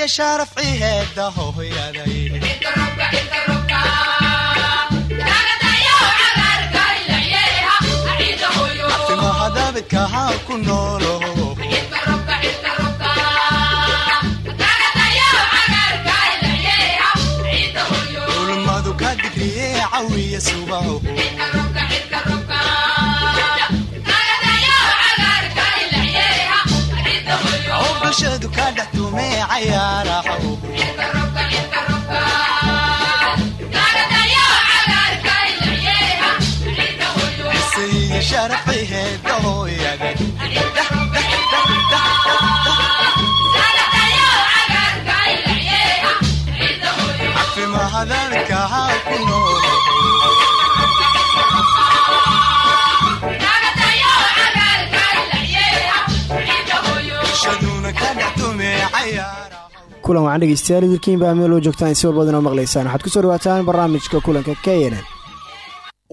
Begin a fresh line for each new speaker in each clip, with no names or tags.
iyo sharafci heeda hooyaday afimahadabidka haa ku noolo bulshadu ka dhex tumee cayaaraho isayiyo sharafci heeda hooyaday afimahadabidka haa ku noolo
kulan wacan dhegeystayaal idilkiin baa meel oo joogtaan si walbadan oo maqlaysaan. Waxaad ku soo dhawaataan barnaamijka kulanka k n n.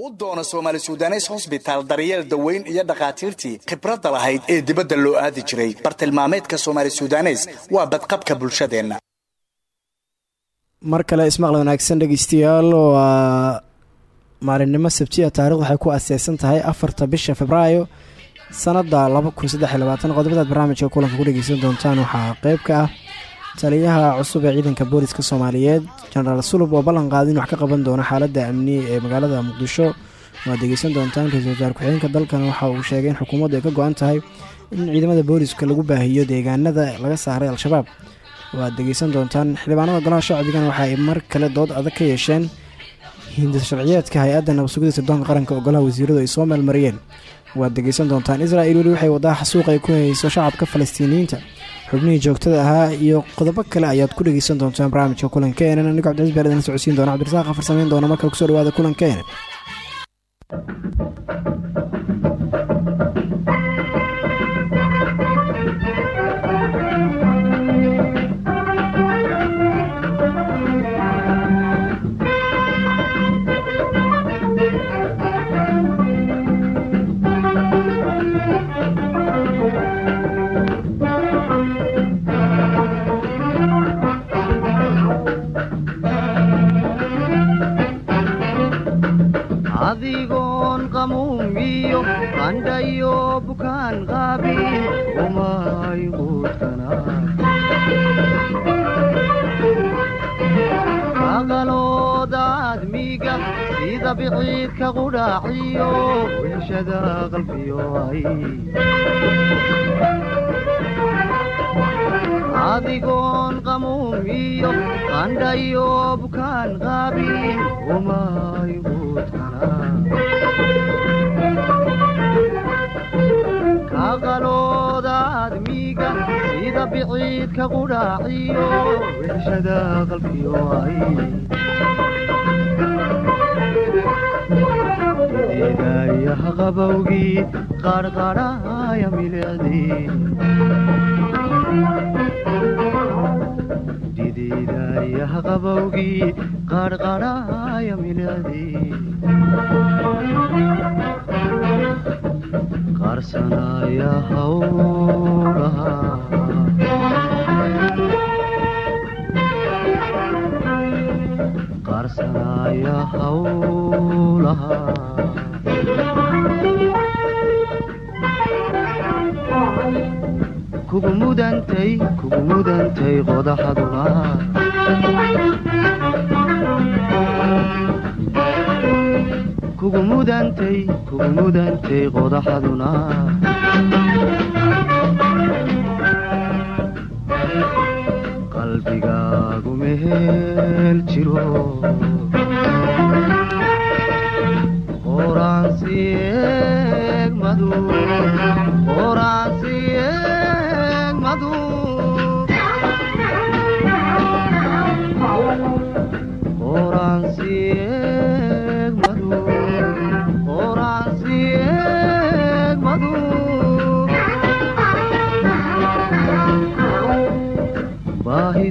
U doona soomaali sudanes hosbitaal daryeel daweyn iyo dhakhaatiirtii khibradda lahayd ee dibadda loo aadi jiray. Bartilmaameedka soomaali sudanes waa badqabka bulshadeenna.
Mar kale ismaqla wanaagsan dhegeystayaal waa maalinimo sabtiya taarikhdu waxay ku aseysan tahay afarta bisha februaayo sanada qodobadaad barnaamijka kulanka ku dhegeysan doontaan waxaa qeyb ka ah taliyaha cusub ee ciidanka booliska soomaaliyeed. Jenaraal sulub oo ballan qaada in wax ka qaban doono xaaladda amni ee magaalada muqdisho. Waad degeysan doontaan ra'iisul wasaar ku-xigeenka dalkan waxa uu sheegay in xukuumaddu ay ka go-an tahay in ciidamada booliska lagu baahiyo deegaanada laga saaray al-shabaab. Waad degeysan doontaan xildhibaanada golaha shacbigana waxa ay mar kale dood adag ka yeesheen hindis sharciyeedka hay'adda nabadsugida sirdoonka qaranka oo golaha wasiiradu ay soo meelmariyeen waad degeysan doontaan israel weli waxay wadaa xasuuq ay ku hayso shacabka falastiiniyiinta xubnihii joogtada ahaa iyo qodobo kale ayaad ku dhegeysan doontaan barnaamijka kulanka enen anigo cabdicaiis baa idin socodsiin doona cabdirasaaq afar samayn doona markale ku soo dhawaada kulanka
sida biciidka qudhaaciyo weshada qalbiyo adigoon qamuumiyo qandhayo bukaan qaabin umay quudkana kaqalooda aadmiga sida biciidka qudhaaciyo weshada qalbiyo ay eedayaha qabowgii qarqarhaya milicdii didiidayaha qabowgii qarqarhaya milicdii qarsanaya hawlaha qarsanaya hawlaha mudantay qodaxaduna qalbigaagu mehel jiro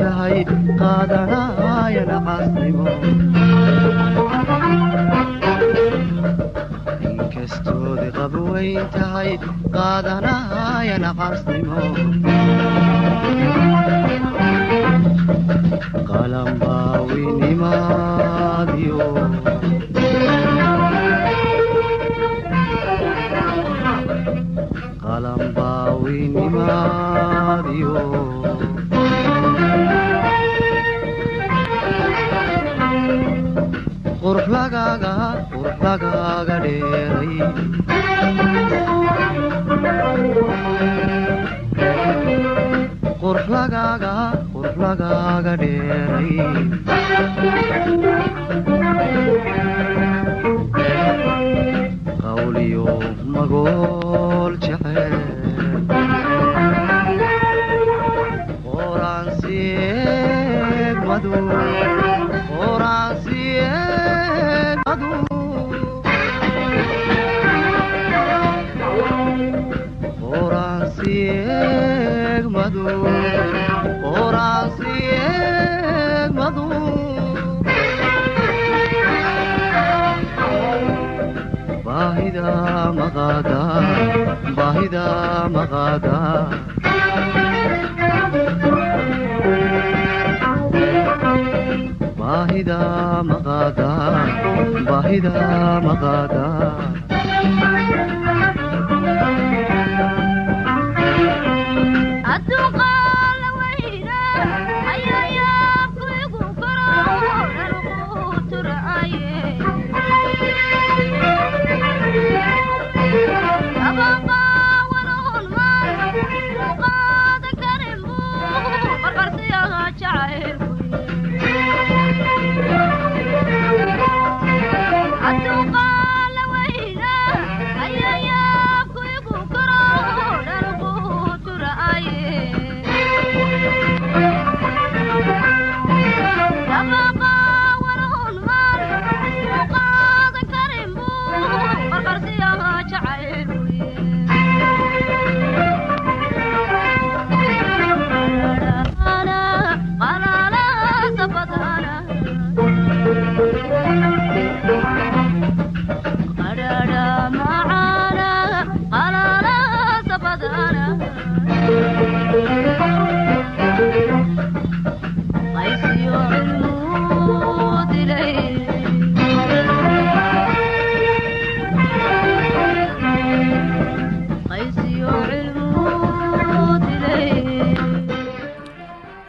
tahay qaadanayana casnimo inkastoodi qab weyn tahay qaadanayana casnimo qalambaawinimaadiyo qalambaawinimaadiyo qawliyo magool jecel qoraansiyeeg madu baahida maqaada baahida maqaada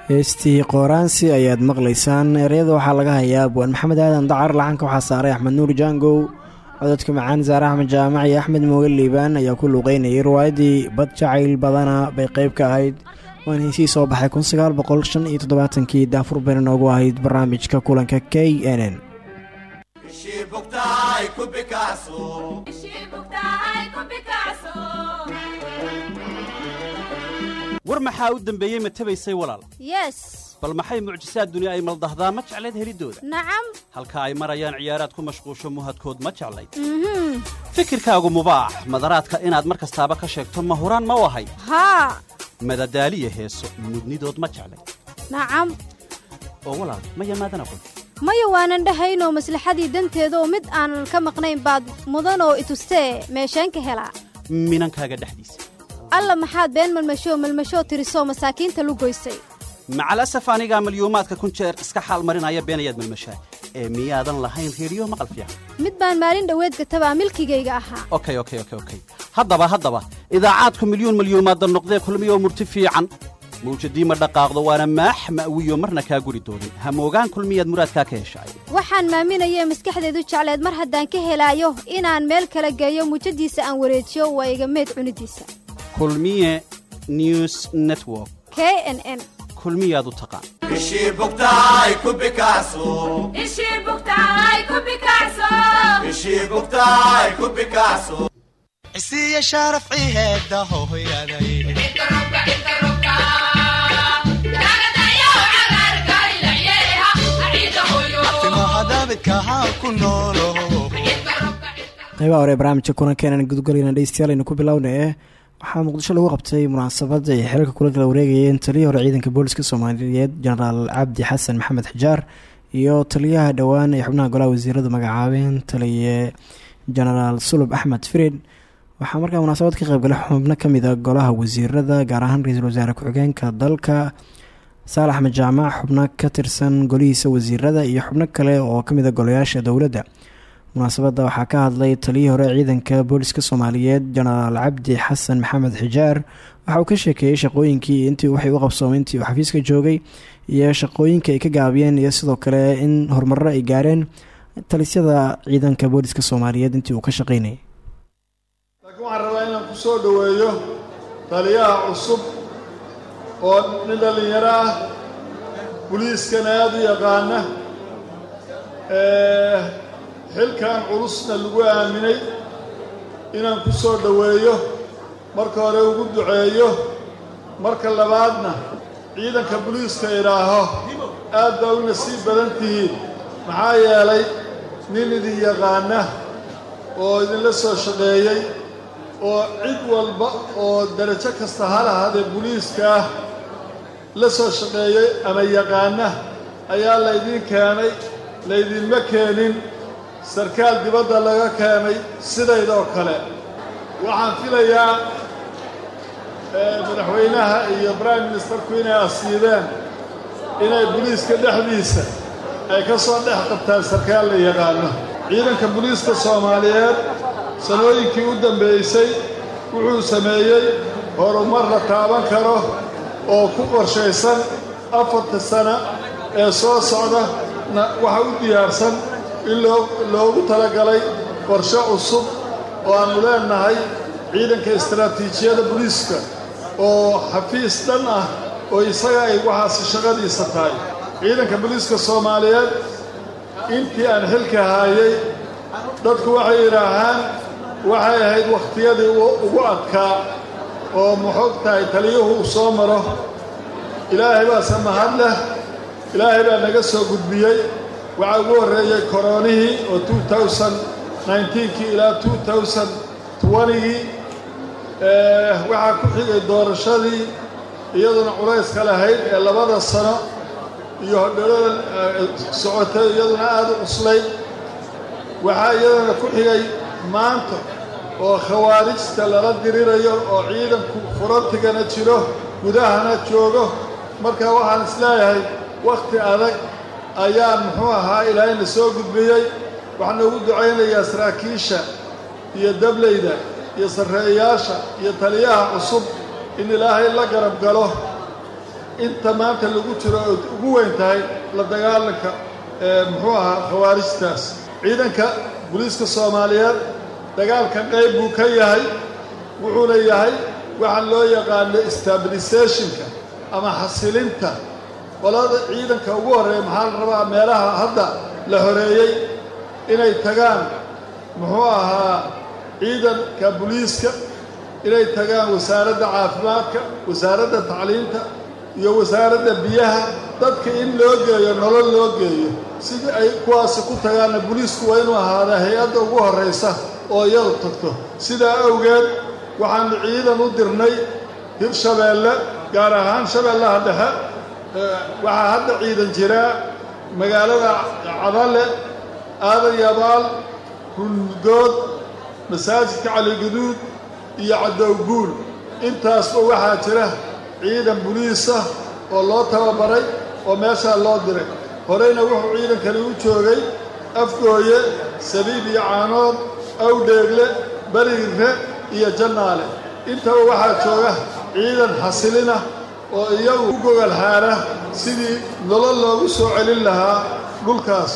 heestii qooraansi ayaad maqlaysaan ereyada waxaa laga hayaa abwaan maxamed aadan dacar laxanka waxaa saaray axmed nuur jaangow cododka macaan saare axmed jaamac iyo axmed mooge liibaan ayaa ku luuqeynayay riwaayaddii bad jacayl badana bay qayb ka ahayd waan heesii soo baxay kun sagaal boqol shan iyo toddobaatankii daafur been noogu ahayd barnaamijka kulanka k n n.
War maxaa u dembeeyey ma tabaysay walaal?
Yes.
Bal maxay mucjisaad duni ay maldahdaa? Ma jeclayd heliddooda
nacam.
Halka ay marayaan ciyaaraad ku mashquusho muhadkood ma jeclayd
mhm
fikirkaagu mubaax. Madaraadka inaad mar kastaaba ka sheegto ma huraan ma u ahay.
Haa
madadaaliya heeso mudnidood ma jeclayd
nacam
oo walaal maya maadan aqoon
maya waanan dhahaynoo maslaxadii danteeda oo mid aanan ka maqnayn baad mudanoo itustee meesheen ka helaa
minankaaga dhexdiisa
alla maxaad been malmashoo malmashoo tirisoo masaakiinta lugoysay
macalasaf anigaa malyuumaadka kun jeer iska xaal marinaya beenayaad malmashaa ee miyaadan lahayn reeriyo maqal fiican?
Mid baan maalin dhoweed gatabaa milkigayga ahaa.
Okay okay okay okay. Haddaba haddaba idaacaadku milyuun milyuumaadda noqdee kulmiyoo murti fiican. Mawjadii ma dhaqaaqdo waana maax ma'wiyo marna kaa guri doonin hamoogaan kulmiyaad muraadkaa ka heshaay
waxaan maaminayee maskaxdeedu jecleed mar haddaan ka helaayo inaan meel kala geeyo muujadiisa aan wareejiyo waa iga meed cunidiisa.
Kulmiye news network.
K n n.
Kulmiyaad u taqaan
ishii bugtahay ku bikacso
ishii bugtahay ku bikacso
ishii bugtahay ku
cagarka ilayeha ciida hoyo
timaha daabidka haa ku noolo
inta robka
qaybaha hore ee barnaamijka kulankeena gudgalayna dhegeystayaal aynu ku bilowna ee waxaa muqdisho lagu qabtay munaasabadda ay xiriirka kula kala wareegayeen taliyihii hore ciidanka booliska soomaaliyeed jenaraal cabdi xasan maxamed xijaar iyo taliyaha dhowaan ee xubnaha golaha wasiiradu magacaabeen taliye jenaraal sulub axmed firid. Waxaa markaa munaasabad ka qeybgalay xubno ka mid a golaha wasiirada gaar ahaan ra'iisul wasaare ku-xigeenka dalka. Saalax axmed jaamac xubno ka tirsan golihiisa wasiirada iyo xubno kale oo ka mid a golayaasha dowladda munaasabadda waxaa ka hadlay taliyihii hore ciidanka booliska soomaaliyeed jenaraal cabdi xasan maxamed xijaar. Waxa uu ka sheekeeyey shaqooyinkii intii waxay u qabsoomay intii uu xafiiska joogay iyo shaqooyinka ay ka gaabiyeen iyo sidoo kale in horumarro ay gaareen talisyada ciidanka booliska soomaaliyeed intii uu ka shaqeynayay.
Laakiin waxaan rabaa inaan ku soo dhoweeyo taliyaha cusub oo nin dhallinyaro ah buliiskana aada u yaqaana xilkan culusna lagu aaminay inaan ku soo dhoweeyo marka hore ugu duceeyo marka labaadna ciidanka buliiska idhaaho aad baa u nasiib badan tihiin. Maxaa yeelay nin idin yaqaana oo idinla soo shaqeeyey oo cid walba oo darajo kasta ha lahaadee buliiska ah la soo shaqeeyey ama yaqaana ayaa laydiin keenay laydinma keenin sarkaal dibadda laga keenay sidaydoo kale. Waxaan filayaa madaxweynaha iyo prime ministerku inay asiibeen inay buliiska dhexdiisa ay ka soo dhex qabtaan sarkaal la yaqaano. Ciidanka buliiska soomaaliyeed sanooyinkii u dambeysay wuxuu sameeyey horumar la taaban karo oo ku qorshaysan afarta sana ee soo socdana waxa u diyaarsan in loo loogu talagalay qorshe cusub oo aannu leennahay ciidanka istaraatiijiyada buliiska oo xafiis dhan ah oo isaga ay waxaasi shaqadiisa tahay. Ciidanka buliiska soomaaliyeed intii aan xilka haayay dadku waxay yidhaahaan waxay ahayd wakhtiyadii ugu adkaa oo muxog tahay taliyuhu uu soo maro. Ilaahay baase mahad leh. Ilaahay baa naga soo gudbiyey waxaa ugu horreeyey koronihii oo kii ilaa gii waxaa ku xigay doorashadii iyaduna culayska lahayd ee labada sano iyo hodhalada socotay iyaduna aada u cuslayd waxaa iyadana ku xigay maanta oo khawaarijta lala dirirayo oo ciidanku furantigana jiro gudahana joogo. Marka waxaan is leeyahay wakhti adag ayaan muxuu ahaa ilaahayna soo gudbiyey waxaan ugu ducaynayaa saraakiisha iyo dablayda iyo sarreeyayaasha iyo taliyaha cusub in ilaahay la garab galo. Inta maanta lagu jiro oy ugu weyn tahay la dagaalanka muxuu ahaa khawaarijtaas ciidanka buliiska soomaaliyeed dagaalkan qayb buu ka yahay wuxuuna yahay waxaan loo yaqaano stabilisationka ama xasilinta qolada ciidanka ugu horreeya maxaa la rabaa meelaha hadda la horeeyey inay tagaan muxuu ahaa ciidanka buliiska inay tagaan wasaaradda caafimaadka wasaaradda tacliinta iyo wasaaradda biyaha dadka in loo geeyo nolol loo geeyo. Sidii ay kuwaasi ku tagaanna buliisku waa inuu ahaadaa hay'adda ugu horraysa oo iyadu tagto. Sidaa awgeed waxaannu ciidan u dirnay hirshabeelle gaar ahaan shabeellaha dhexe waxaa hadda ciidan jiraa magaalada cadale aadan yabaal rungood masaajidka caligaduud iyo cadowguul intaasba waxaa jira ciidan buliisa oo loo tababaray oo meeshaa loo diray. Horeyna wuxuu ciidankani u joogay afgooye sabiib iyo caanood awdheegle bariirre iyo jannaale. Intaba waxaa jooga ciidan xasilina oo iyagu u gogol xaara sidii nolol loogu soo celin lahaa dhulkaas.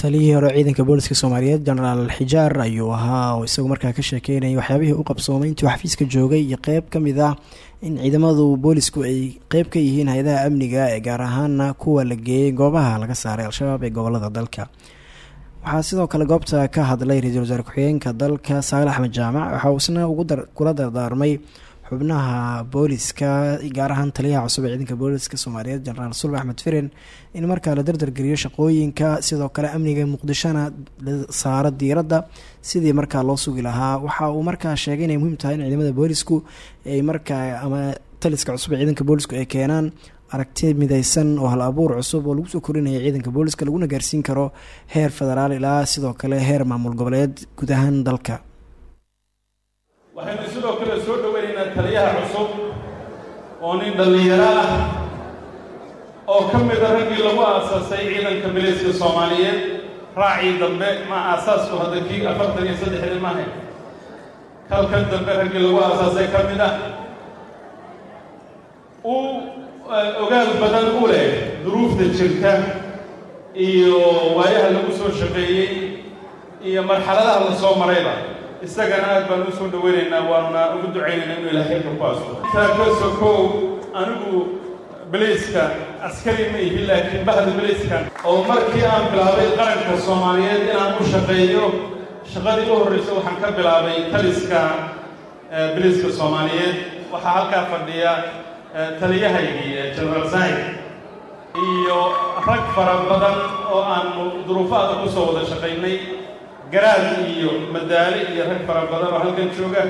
Taliyihii hore ciidanka booliska soomaaliyeed jenaraal xijaar ayuu ahaa oo isagu markaa ka sheekeynayay waxyaabihii u qabsoomay intuu xafiiska joogay iyo qeyb ka mid ah in ciidamadu boolisku ay qeyb ka yihiin hay'adaha amniga ee gaar ahaana kuwa la geeyey goobaha laga saaray al-shabaab ee gobollada dalka. Waxaa sidoo kale goobta ka hadlay ra'iisul wasaare ku-xigeenka dalka saale axmed jaamac waxa uu isna kula dardaarmay xubnaha booliska gaar ahaan taliyaha cusub ee ciidanka booliska soomaaliyeed jenaraal sulba axmed firin in markaa la dardargeliyo shaqooyinka sidoo kale amniga muqdishona la saaro diiradda sidii markaa loo sugi lahaa. Waxa uu markaa sheegay inay muhiim tahay in ciidamada boolisku ay markaa ama taliska cusub ee ciidanka boolisku ay keenaan aragti mideysan oo hal abuur cusub oo lagu soo korinaya ciidanka booliska laguna gaarsiin karo heer federaal ilaa sidoo kale heer maamul goboleed guud ahaan dalka
taliyaha cusub oo nin dhallinyaro ah oo ka mida raggii lagu aasaasay ciidanka miliska soomaaliyeed raacii dambe ma aasaasku hadda kii afartan iyo saddexdii maahay kalkan dambe raggii lagu aasaasay ka mid ah uu ogaal badan u leh duruufta jirta iyo waayaha lagu soo shaqeeyey iyo marxaladaha la soo marayba isagana aad baan u soo dhoweynaynaa waanuna ugu ducaynaynaa inuu ilahay xilka ku aso taakaso kow anigu beliiska askari ma ihi laakiin bahda beliiskan oo markii aan bilaabay qaranka soomaaliyeed inaan u shaqeeyo shaqadii u horreysa waxaan ka bilaabay taliska beliiska soomaaliyeed. Waxaa halkaa fadhiya taliyahaygii generaal said iyo rag fara badan oo aanu duruufaada ku soo wada shaqaynay garaad iyo madaale iyo rag fara badan oo halkan jooga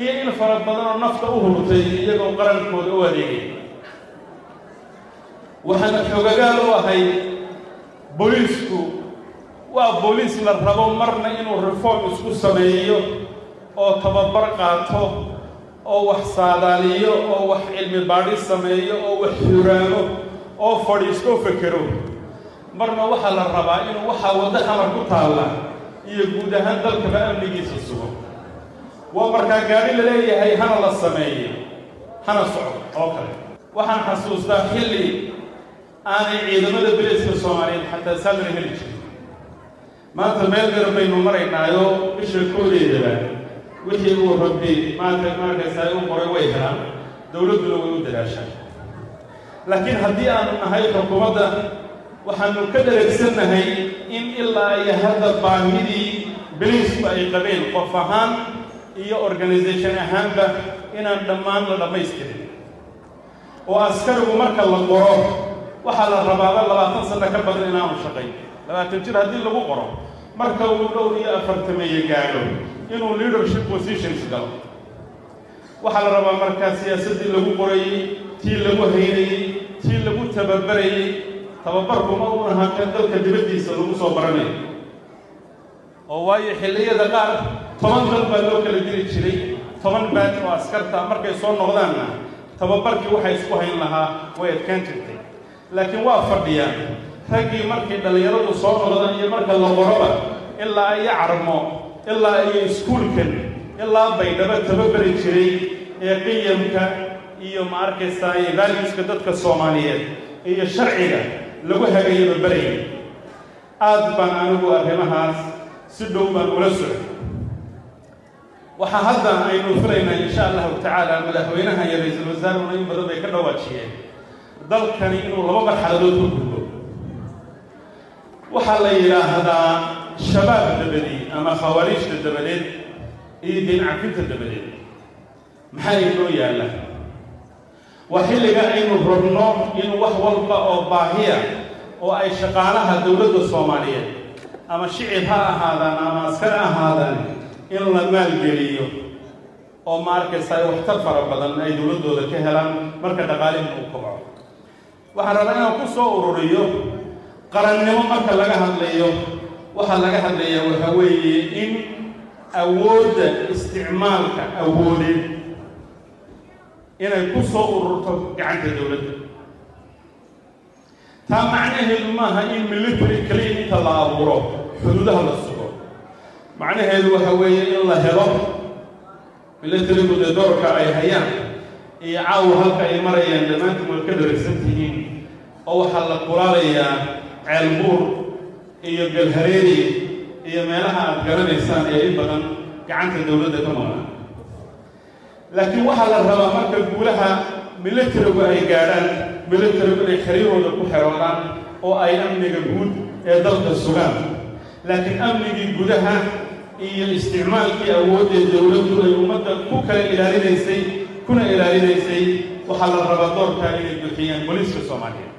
iyo in fara badan oo nafta u hurtay iyagoo qarankooda u adeegay waxaana xoogagaal u ahay booliisku. Waa booliis la rabo marna inuu reform isku sameeyo oo tababar qaato oo wax saadaaliyo oo wax cilmi baadhis sameeyo oo wax xuraamo oo fadhiisto fekero. Marna waxaa la rabaa inuu waxaa waddo xamar ku taalla iyo guud ahaan dalkaba amnigiisa sugo. Waa markaa gaadhi la leeyahay hana la sameeyo hana socdo oo kale. Waxaan xasuustaa xilli aanay ciidamada beliska soomaaliyeed xataa salari heli jirin. Maanta meel garan baynu maraynaayo bisha koodeedaba wixii uu rabbi maanta markaysaa u qoray way helaan dowladduna way u dadaashaan. Laakiin haddii aanu nahay xukuumadda waxaanu ka dheregsannahay in ilaa iyo hadda baahidii beliisku ay qabeen qof ahaan iyo organisation ahaanba inaan dhammaan la dhammaystirin oo askarigu marka la qoro waxaa la rabaaba labaatan sanno ka badan inaanu shaqayn labaatan jir haddii lagu qoro marka uu dhowr iyo afartameeye gaadho inuu leadership positions galo. Waxaa la rabaa markaa siyaasaddii lagu qorayey tii lagu haynayey tii lagu tababarayey tababarkuma u ahaan kan dalka dibaddiisa lagu soo baranayo. Oo waayo xilliyada qaar toban dal baa loo kala diri jiray. Toban baad oo askarta markay soo noqdaanna tababarkii waxay isku hayn lahaa way adkaan jirtay. Laakiin waa fadhiyaan raggii markii dhallinyaradu soo noqdaan iyo marka la qoroba ilaa iyo carmo ilaa iyo iskuulkan ilaa baydhabo tababari jiray ee qiyamka iyo ma arkaysaa iyo valueska dadka soomaaliyeed iyo sharciga lagu hagayaba barayay aad baan anigu arrimahaas si dhow baan ula socday. Waxaa hadda aynu filaynaa insha allahu tacaala madaxweynaha iyo ra'iisul wasaaruna in badan bay ka dhawaajiyeen. Dalkani inuu laba marxaladood ku gudbo. Waxaa la yidhaahdaa shabaab dabadeed ama khawaariijta dabadeed iyo diin cafinta dabadeed. Maxaa inoo yaalla waa xilliga aynu rabno in wax walba oo baahiya oo ay shaqaalaha dowladda soomaaliyeed ama shicib ha ahaadaan ama askar ahaadaan in la maalgeliyo oo ma arkaysaa waxtar fara badan ay dowladdooda ka helaan marka dhaqaalihi uu kobco waxaan rabaa inaan ku soo ururiyo qarannimo marka laga hadlayo waxaa laga hadlayaa waxaa weeye in awoodda isticmaalka awoodeed inay ku soo ururto gacanta dowladda. Taa macnaheedu maaha in military keliya inta la abuuro xuduudaha la sugo. Macnaheedu waxa weeye in la helo milatarigu dee doorka ay hayaan iyo caawa halka ay marayaan dhammaantiin waad ka dharagsan tihiin oo waxaa la kulaalayaa ceelbuur iyo galhareeri iyo meelaha aad garanaysaan ee in badan gacanta dowladda ka maqan laakiin waxaa la rabaa marka guulaha milatarigu ay gaadhaan milatarigu inay xeryahooda ku xeroodaan oo ay amniga guud ee dalka sugaan. Laakiin amnigii gudaha iyo isticmaalkii awoodee dowladdu ay ummadda ku kala ilaalinaysay kuna ilaalinaysay waxaa la rabaa doorkaa inay buxiyaan booliiska soomaaliyeed.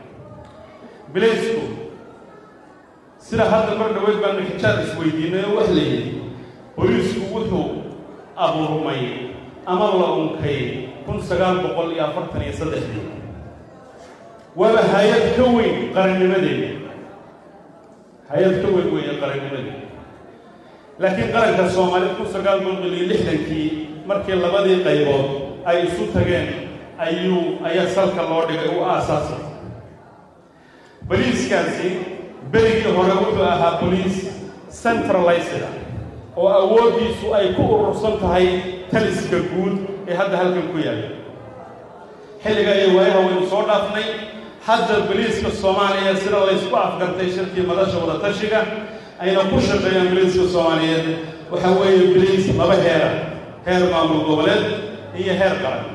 Bilaysku sida hadda mar dhaweyd baanu xijaar isweydiinay oo wax la yidhi booliisku wuxuu abuurmay ama la unkay kun sagaal boqol iyo afartan iyo saddexdii waaba hay'ad ka weyn qarannimadeeda hay'ad ka weyn weeye qarannimadeeda laakiin qaranka soomaaliyeed kun sagaal boqol iyo lixdankii markii labadii qaybood ay isu tageen ayuu ayaa salka loo dhigay u aasaasay. Boliiskaasi berigii hore wuxuu ahaa boliis centralized oo awooddiisu ay ku urursan tahay taliska guud ee hadda halkan ku yaalla xilliga iyo waayaha waynu soo dhaafnay hadda boliiska soomaaliya sida laysku afgartay shirkii madasha wada tashiga ayna ku shaqeeyaan boliiska soomaaliyeed. Waxaa weeye boliis laba heera heer maamul goboleed iyo heer qaran.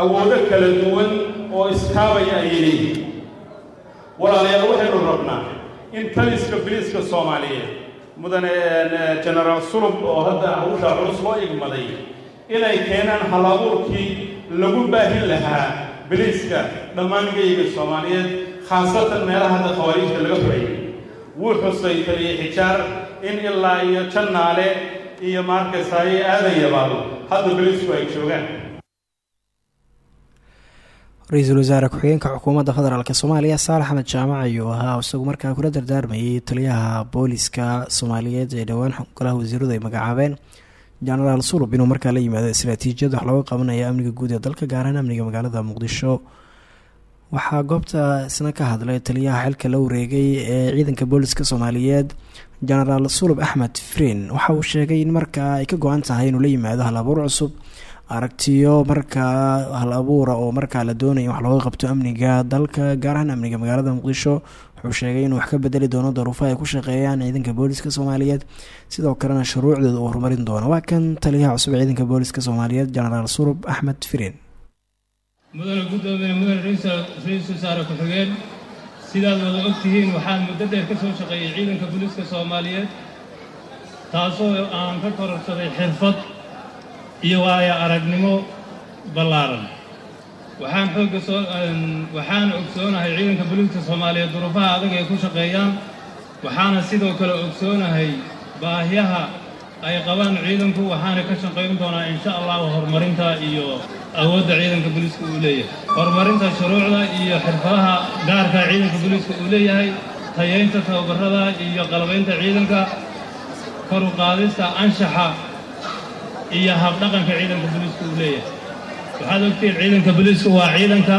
Awoodo kala duwan oo iskaabaya ayay leeyihiin. Walaalayaal waxaynu rabnaa in taliska boliiska soomaaliyeed mudane genaraal sulub oo hadda hawshaa culus loo igmaday inay keenaan hal-abuurkii lagu baahin lahaa boliiska dhammaan geyga soomaaliyeed khaasatan meelaha hadda khawaariijta laga furayay wuu xusay taliye xijaar in ilaa iyo jannaale iyo maarkaysaaye aadan yabaado. Hadda boliisku ay joogaan.
Ra'iisul wasaare ku-xigeenka xukuumadda federaalk soomaaliya saalax axmed jaamac ayuu ahaa isagu markaa kula dardaarmayay taliyaha booliska soomaaliyeed ee dhowaan golaha wasiiradu ay magacaabeen jenaraal sulub inuu markaa la yimaado istaraatiijiyad wax looga qabanaya amniga guud ee dalka gaaraan amniga magaalada muqdisho. Waxaa goobta isna ka hadlay taliyaha xilka la wareegay ee ciidanka booliska soomaaliyeed jenaraal sulub axmed frin waxa uu sheegay in markaa ay ka go-an tahay inuu la yimaado hal abuur cusub aragtiyo markaa hal abuura oo markaa la doonaya in wax looga qabto amniga dalka gaar ahaan amniga magaalada muqdisho wuxuu sheegay inuu wax ka bedeli doono daruufaha ay ku shaqeeyaan ciidanka booliska soomaaliyeed. Sidoo kalena shuruucdooda uu horumarin doono. Waa kan taliyaha cusub ciidanka booliska soomaaliyeed jenaraal surub axmed firin
mudane guddoomiye mudane ra'iisul wasaare ku-xigeen sidaad wada og tihiin waxaan muddo dheer ka soo shaqeeyey ciidanka booliiska soomaaliyeed taasoo aan ka kororsaday xirfad iyo waayo aragnimo ballaaran waxaan ogsoonahay ciidanka booliiska soomaaliyeed duruufaha adag ay ku shaqeeyaan. Waxaana sidoo kale ogsoonahay baahyaha ay qabaan ciidanku. Waxaana ka shaqayn doonaa insha allahu horumarinta iyo awoodda ciidanka booliiska uu leeyahay. Horumarinta shuruucda iyo xirfadaha gaarka ciidanka booliiska uu leeyahay. Tayaynta tababarada iyo qalabaynta ciidanka. Kor u qaadista anshaxa iyo habdhaqanka ciidanka booliiska uu leeyahay waxaad ogtihiin ciidanka booliisku waa ciidanka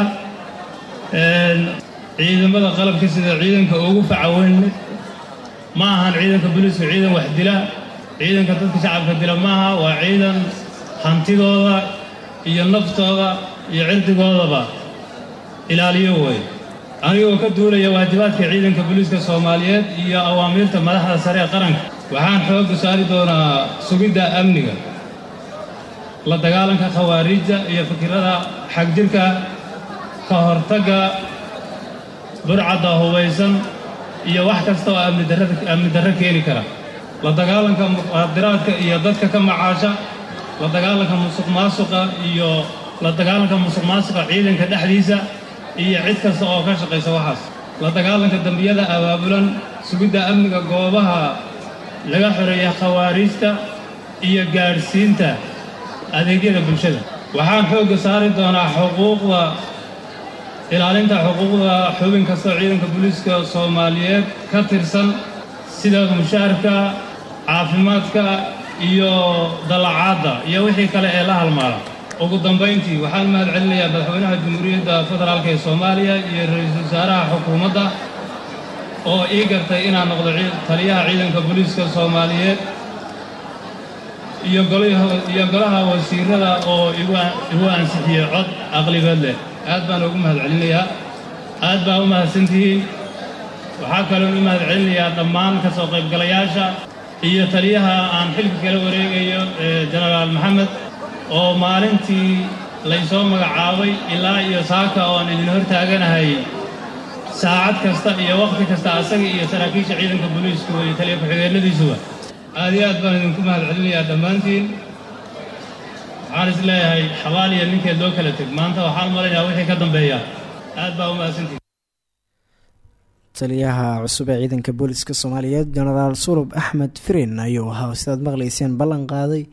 ciidamada qalabka sida ciidanka ugu facaweyn. Ma ahan ciidanka booliisku ciidan wax dila ciidanka dadka shacabka dila maaha waa ciidan hantidooda iyo naftooda iyo cirdigoodaba ilaaliyo wey anigoo ka duulaya waajibaadka ciidanka booliiska soomaaliyeed iyo awaamiirta madaxda sare ee qaranka waxaan xoogga saari doonaa sugidda amniga la dagaalanka khawaariijta iyo fikirada xagjirka ka hortagga burcadda hubaysan iyo wax kasta oo amni darro keeni kara. La dagaalanka muqaadiraadka iyo dadka ka macaasha la dagaalanka musuq maasuqa iyo la dagaalanka musuq maasuqa ciidanka dhexdiisa iyo cid kasta oo ka shaqaysa waxaas. La dagaalanka dembiyada abaabulan sugidda amniga goobaha laga xoreeya khawaariijta iyo gaadhsiinta adeegyada bulshada. Waxaan xoogga saari doonaa xuquuqda ilaalinta xuquuqda xubin kastoo ciidanka booliiska soomaaliyeed ka tirsan sida mushaarka caafimaadka iyo dallacaadda iyo wixii kale ee la halmaala ugu dambayntii waxaan mahad celinayaa madaxweynaha jamhuuriyadda federaalk ee soomaaliya iyo ra'iisul wasaaraha xukuumadda oo ii gartay inaan noqdo taliyaha ciidanka booliiska soomaaliyeed iyo golaha- wasiirada oo igu ansixiyey cod aqlibeed leh. Aad baan ugu mahadcelinayaa. Aad baa u mahadsantihiin waxaa kaloon u mahadcelinayaa dhammaan ka soo qaybgalayaasha iyo taliyaha aan xilka kala wareegayo ee jenaraal maxamed oo maalintii laysoo magacaabay ilaa iyo saaka oo aan idin hor taaganahay saacad kasta iyo wakhti kasta asaga iyo saraakiisha ciidanka booliisku iyo taliya ku-xigeenadiisuba aad iyo aad baan idinku mahadcelinayaa dhammaantiin waxaan is leeyahay xabaal iyo ninkeed loo kala teg maanta waxaan malinayaa wixii ka dambeeya aad baa u mahadsantihin
taliyaha cusub ee ciidanka booliska soomaaliyeed jenaraal sulub axmed firin ayuu ahaa sidaad maqlayseen ballan qaaday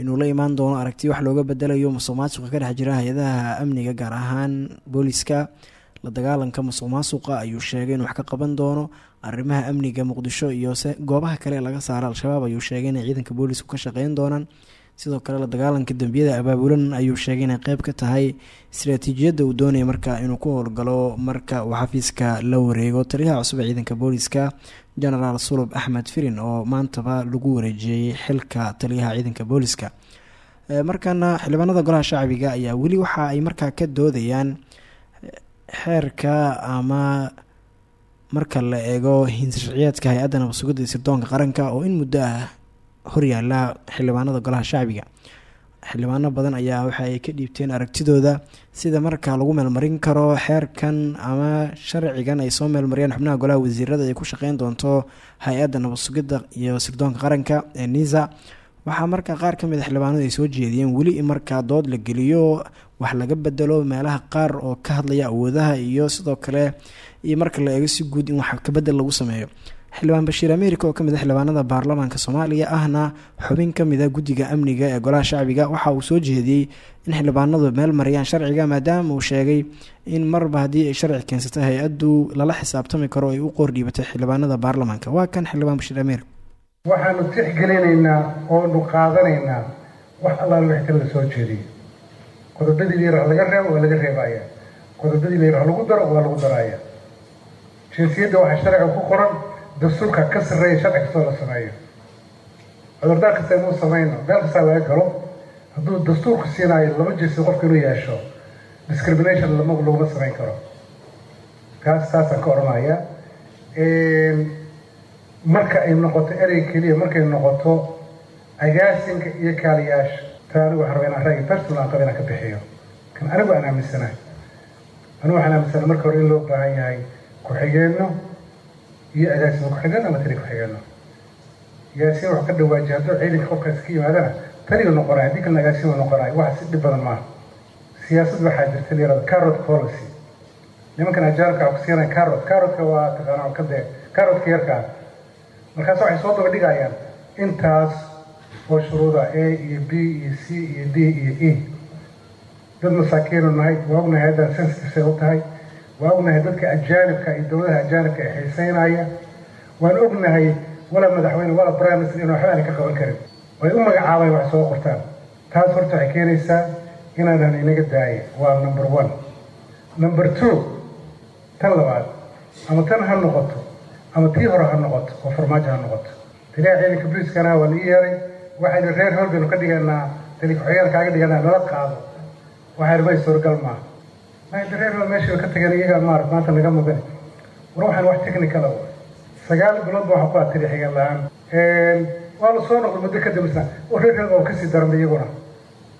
inuu la imaan doono aragti wax looga bedelayo musuq maasuqa ka dhex jira hay'adaha amniga gaar ahaan booliska la dagaalanka musuq maasuqa ayuu sheegay inuu wax ka qaban doono arrimaha amniga muqdisho iyo goobaha kale laga saara al-shabaab ayuu sheegay inay ciidanka boolisku ka shaqeyn doonaan. Sidoo kale la dagaalanka dembiyada abaabulan ayuu sheegay inay qeyb ka tahay istaraatiijiyadda uu doonaya marka inuu ku howlgalo marka uu xafiiska la wareego. Taliyaha cusub ee ciidanka booliska genaraal sulub axmed firin oo maantaba lagu wareejiyey xilka taliyaha ciidanka booliska markaana xildhibaanada golaha shacbiga ayaa weli waxa ay markaa ka doodayaan xeerka ama marka la eego hinsharciyeedka hay'adda nabad-sugidda iyo sirdoonka qaranka oo in muddo ah horyaala xildhibaanada golaha shacbiga. Xildhibaano badan ayaa waxa ay ka dhiibteen aragtidooda sida marka lagu meelmarin karo xeerkan ama sharcigan ay soo meelmariyeen xubnaha golaha wasiirada ay ku shaqeyn doonto hay'adda nabad-sugidda iyo sirdoonka qaranka ee nisa waxaa marka qaar ka mid a xildhibaanadu ay soo jeediyeen weli in markaa dood la geliyo wax laga bedelo meelaha qaar oo ka hadlaya awoodaha iyo sidoo kale iyo marka la eego si guud in wax kabedel lagu sameeyo. Xildhibaan bashiir america oo ka mid a xildhibaanada baarlamaanka soomaaliya ahna xubin ka mid a guddiga amniga ee golaha shacbiga waxa uu soo jeediyey in xildhibaanadu meel mariyaan sharciga maadaama uu sheegay in marba haddii ay sharci keensatay hay'addu lala xisaabtami karo ay u qoordhiibatay xildhibaanada baarlamaanka. Waa kan xildhibaan bashiir america
waxaanu tixgelinaynaa oonu qaadanaynaa wax allaal wixii kale la soo jeediyey qodobadii la yidhaah laga reebo waa laga reebaya qodobadii la yidhaah lagu daro waa lagu daraya jinsiyadda waxaa sharciga ku qoran dastuurka ka sarreeya sharci kastoo la sameeyo cudurdaar kasta inuu samayno meel kastaa laga galo hadduu dastuurku siinaayo laba jinsi qofka inuu yeesho discrimination lama laguma samayn karo kaas taasaan ka odhanaya marka ay noqoto erey keliya markay noqoto agaasinka iyo kaaliyaasha taa anigu waxaan rabaa inaan ra'yi personal aan qaba inaan ka bixiyo. Kan anigu aan aaminsanahay anigu waxaan aaminsanahay marka hore in loo baahan yahay ku-xigeenno iyo agaasimo ku-xigeenno ama tali ku-xigeenno. Agaasimo wax ka dhawaajiya hadduu ciidanka qofkaasi ka yimaadana taliyu noqonaya haddii kalena agaasimo noqonaya wax si dhib badan maaha siyaasad waxaa jirta la yihahdo carrot policy. Nimankan ajaanibka waxaa ku siinaya carrot carrotka waa taqaanaa ka dee carrotka yarkaa. Markaas waxay soo daba dhigayaan intaas oo shuruuda a iyo b iyo c iyo d iyo e. Dad masaakiinu nahay waa ognahay haddan sensitive say u tahay. Waa ognahay dadka ajaanibka iyo dowladaha ajaanibka ee xiiseynaya waan ognahay wala madaxweyne wala minister inuu waxba aanay ka qaban karin. Way u magacaabayn wax soo qortaan. Taas horta waxay keenaysaa inaanan inaga daaya waa number one. Number two tan labaad. Ama tan ha noqoto ama tii hore ha noqoto oo farmaajo ha noqoto. Taliyaha ciidanka booliiskana waa la ii yeeray waxayna reer hool baynu ka dhiganaa tali ku-xigeen kaaga dhiganaa nala qaado. Waxay may suuragal maaha maada reer hool meeshii ka tageen iyagaa maarad maanta naga mudane war waxaan wax technical ah sagaal bilood ba waxaa ku tali xigeen la'aan waa la soo noqday muddo kadib isna oo reer hool oo ka sii daranba iyaguna.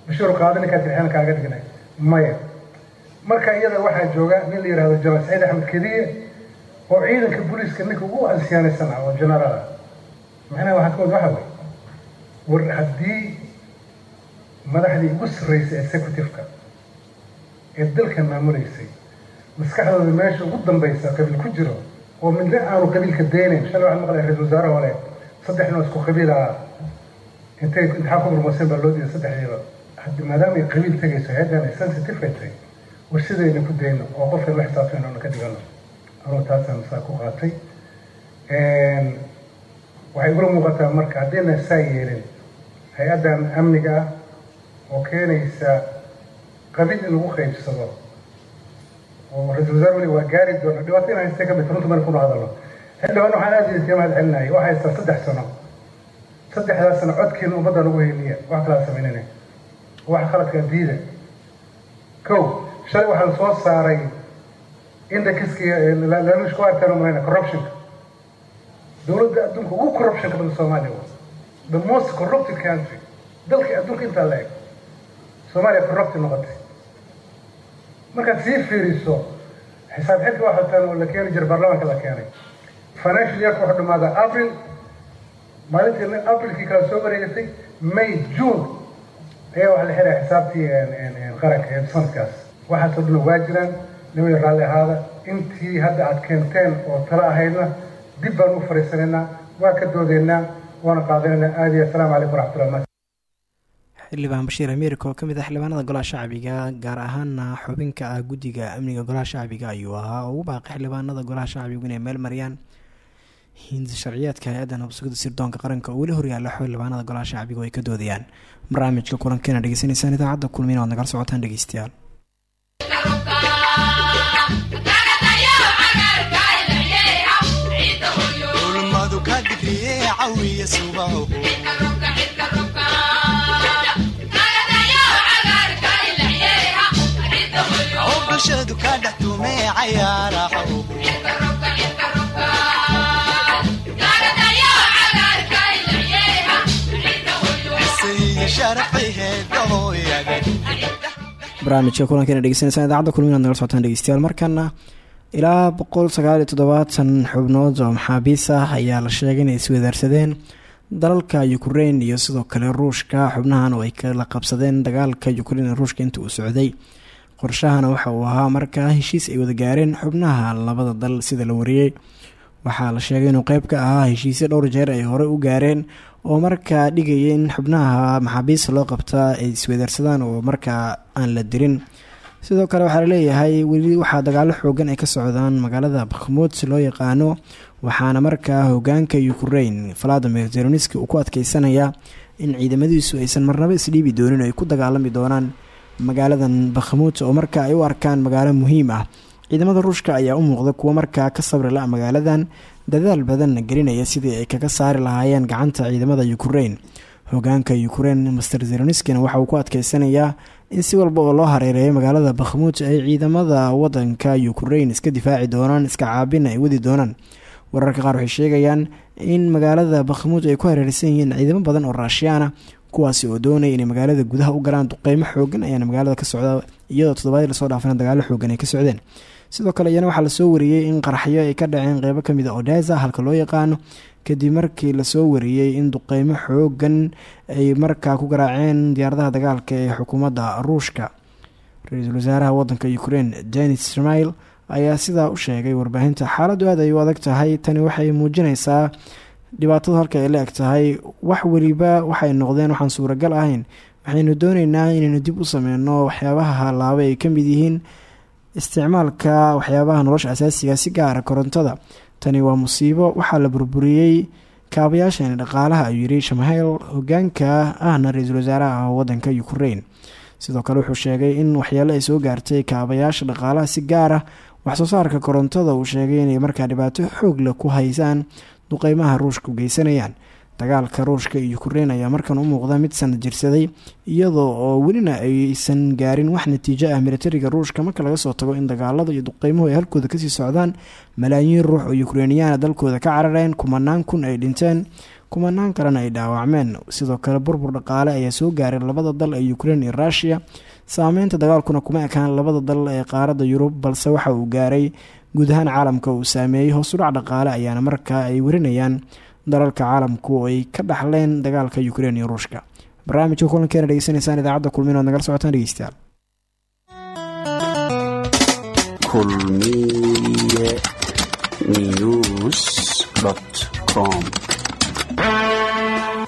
Bashiir qaado ninkaa xigeen kaaga dhignay. Maya. Marka iyada waxaa jooga nin la yihahdo jamaal saciid axmed kediye oo ciidanka booliiska ninka ugu ansiyaanaysan ah oo generaal ah. Macnaha waxaa ka wad waxa wey war haddii madaxdii ugu sarreysay executive-ka ee dalkan maamuleysay maskaxdooda meesha ugu dambaysa qabiil ku jiro oo midna aanu qabiilka daynayn shalay waxaan maqlay ra'isul wasaare hore saddex nin oo isku qabiil ah intay imtixaan ku murmaseen baa loo diiday saddexdiiba? Maadaama ay qabiil tegayso hayaddan ay sensitive ay tahay war sidayna ku dayno oo qofka la xisaabtayno na ka dhigano anuu taasaan saa ku qaatay. Waxay igula muuqataa marka haddayna saa yeelin hay'addan amniga ah oo keenaysa qabiil in lagu qaybsado oo ra'isul wasaar weli waa gaari doona dhibaato in haysta ka mid runta mana kuna hadalno xildhibaan waxaan aad idinka mahad celinaya waxaa haystaa saddex sano saddexdaas sano codkiina ummadda lagu heliya wax kalaa samaynana wax khaladkaa diida kow shalay waxaa la soo saaray indexkiga laalushka waa arkaan umalayna corruptionka dowladda adduunka ugu corruptionka badan soomaaliya the most corrupted country. Dalka adduunka intaa la eg soomaaliya corrupted noqotay. Markaad sii fiiriso xisaab xidka waxaa tan oo la keeni jira baarlamaanka la keenay. Financial yearka wuxuu dhamaadaa april. Maalintii aprilkii kala soo wareegatay may june. Ayaa waxaa la xiraya xisaabtii qaranka ee sanadkaas waxaasoo dhan waa jiraan nabay raalli ahaada. Intii hadda aad keenteen oo talo ahaydna dib baan u fariisanaynaa waa ka doodeynaa waana qaadanaynaa aada iyo asalaamu calaykum waraxmatullah
xildhibaan bashiir amiirka oo ka mid ah xildhibaanada golaha shacbiga gaar ahaana xubinka ah guddiga amniga golaha shacbiga ayuu ahaa. Oo ugu baaqay xildhibaanada golaha shacbigu inay meel mariyaan hindi sharciyaadka hay'adda nabsugida sirdoonka qaranka. Oo weli horyaalla xildhibaanada golaha shacbiga oo ay ka doodayaan. Barnaamijka kulankeena dhegeysanaysaan idaacadda kulmiin waad nagala socotaan dhegeystayaal
bulshadu ka dhex sharafay heedahooyada
barnaamijka kulankeena dhegeysanaysaan idaacadda kulmiin waad nagala socotaan dhegeystayaal markana ilaa boqol sagaal iyo toddobaatan xubnood oo maxaabiis ah ayaa la sheegay inay iswadaarsadeen dalalka ukrein iyo sidoo kale ruushka. Xubnahan oo ay kala qabsadeen dagaalka ukrein ee ruushka inta uu socday. Qorshahana waxa uu ahaa markaa heshiis ay wada gaareen xubnaha labada dal sida la wariyey waxaa la sheegay inuu qeyb ka ahaa heshiisyo dhowr jeer ay hore u gaareen oo markaa dhigaya in xubnaha maxaabiista loo qabtaa ay iswadaarsadaan oo markaa aan la dirin sidoo kale waxaa la leeyahay weli waxaa dagaalo xoogan ay ka socdaan magaalada bakhmuud loo yaqaano waxaana markaa hogaanka ukrein valadimir zelenski uu ku adkeysanaya in ciidamadiisu aysan marnabo isdhiibi doonin oo ay ku dagaalami doonaan magaaladan bakhmuud oo markaa ay u arkaan magaalo muhiim ah ciidamada ruushka ayaa u muuqda kuwo markaa ka sabri la magaaladan dadaal badanna gelinaya sidii ay kaga saari lahaayeen gacanta ciidamada ukrein hogaanka ukrein master zelenskina waxa uu ku adkeysanayaa in si walba oo loo hareereeyo magaalada bakhmuud ay ciidamada wadanka ukrein iska difaaci doonaan iska caabina ay wadi doonaan. Wararka qaar waxay sheegayaan in magaalada bakhmuud ay ku hareereysan yihiin ciidamo badan oo raashiyaana kuwaasi oo doonaya inay magaalada gudaha u galaan duqeymo xoogan ayaana magaalada ka socda iyadoo toddobaadii la soo dhaafana dagaalo xoogan ay ka socdeen sidoo kale iyana waxaa la soo wariyey in qaraxyo ay ka dhaceen qeybo ka mid a odesa halka loo yaqaano kadib markii la soo wariyey in duqeymo xoogan ay markaa ku garaaceen diyaaradaha dagaalka ee xukuumadda ruushka ra'iisul wasaaraha wadanka ukrein denis smail ayaa sidaa u sheegay warbaahinta. Xaaladdu aad ay u adag tahay. Tani waxay muujinaysaa dhibaatadu halka ay la tahay. Wax weliba waxay noqdeen waxaan suuragal ahayn. Waxaynu dooneynaa inaynu dib u sameyno waxyaabaha halaabay ay ka mid yihiin isticmaalka waxyaabaha nolosha asaasiga si gaara korontada. Tani waa musiibo waxaa la burburiyey kaabayaashani dhaqaalaha ayuu yiri shamahayl hogaanka ahna ra'iisul wasaaraha wadanka ukrein sidoo kale wuxuu sheegay in waxyeelo ay soo gaartay kaabayaasha dhaqaalaha si gaar ah waxsoo saarka korontada. Uu sheegay inay markaa dhibaato xoogle ku haysaan duqeymaha ruushka geysanayaan dagaalka ruushka iyo ukrein ayaa markan u muuqda mid sanad jirsaday iyadoo oo welina aysan gaarin wax natiijo ah militariga ruushka. Marka laga soo tago in dagaalada iyo duqeymuhu ay halkooda ka sii socdaan malaayiin ruux oo ukreiniyaana dalkooda ka carareen kumanaan kun ay dhinteen kumanaan kalena ay dhaawacmeen. Sidoo kale burbur dhaqaale ayaa soo gaaray labada dal ee ukrein iyo rushia saameynta dagaalkuna kuma ekaan labada dal ee qaaradda yurub balse waxa uu gaaray guud ahaan caalamka uu saameeyey. Hoosudhac dhaqaale ayaana markaa ay warinayaan dalalka caalamku ay ka dhaxleen dagaalka ukrein iyo ruushka. Barnaamijka kulankeena dhegeysanaysaan idaacadda kulmin oad nagala socotaan dhegeystayaal.
Kulmiye news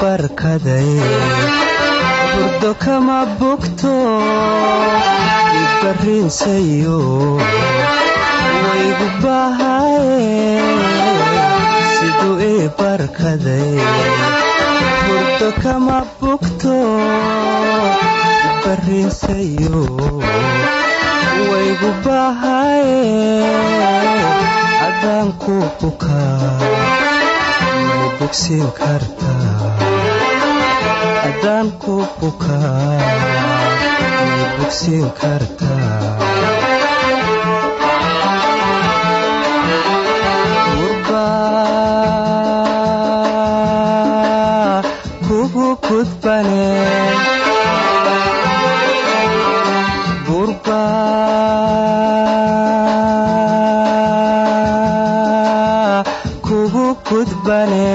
barkaday burdo kama bogto ibarriinsayo waygu bahaye siduu ii barkaday burdo kama bogto ibarriinsayo waygu bahaye adaan ku bukaa may bogsiin kartaa adaan ku kugu gudbane gurbaa kugu gudbane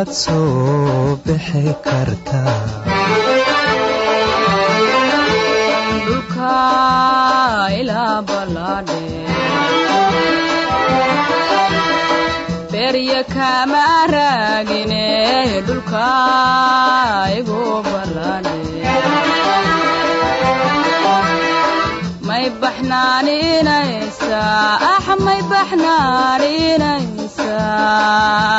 miyaad soo bixi kartaa
dhulka ilaa ballaadhe. Berya kama raagine dhulka igu ballaadhe. May baxnaaninaysaa ax may baxnaaninaysaa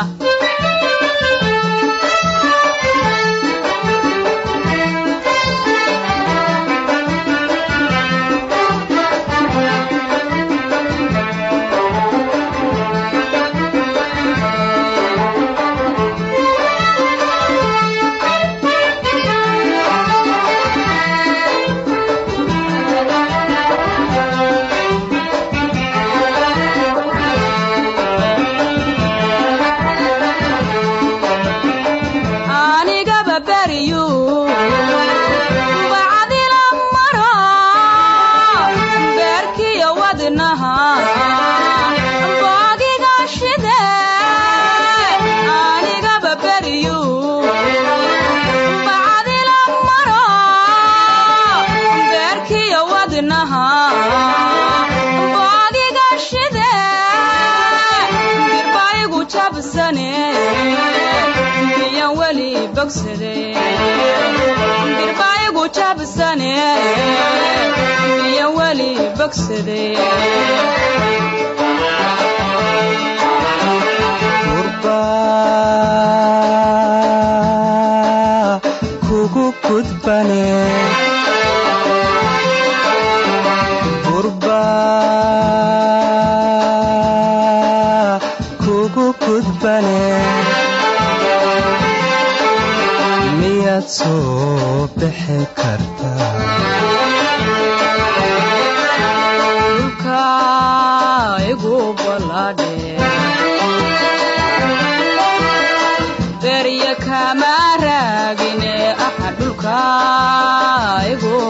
kugu gudbane
dhulka igu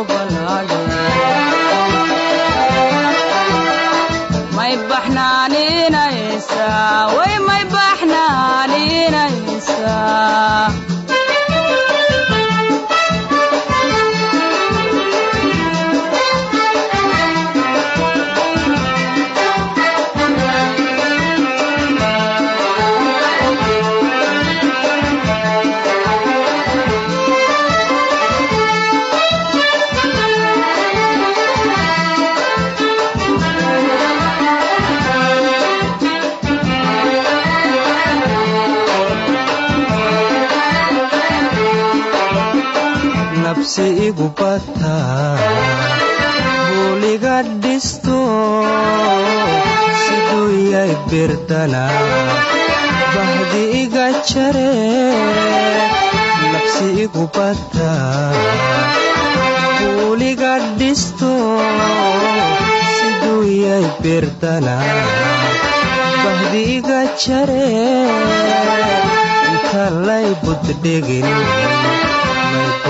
nabsi igu bataa buuliga dhisto siduu yay birdana bahdi iga jare nabsi igu bataa buuliga dhisto siduu yay birdana bahdi iga jare inta lay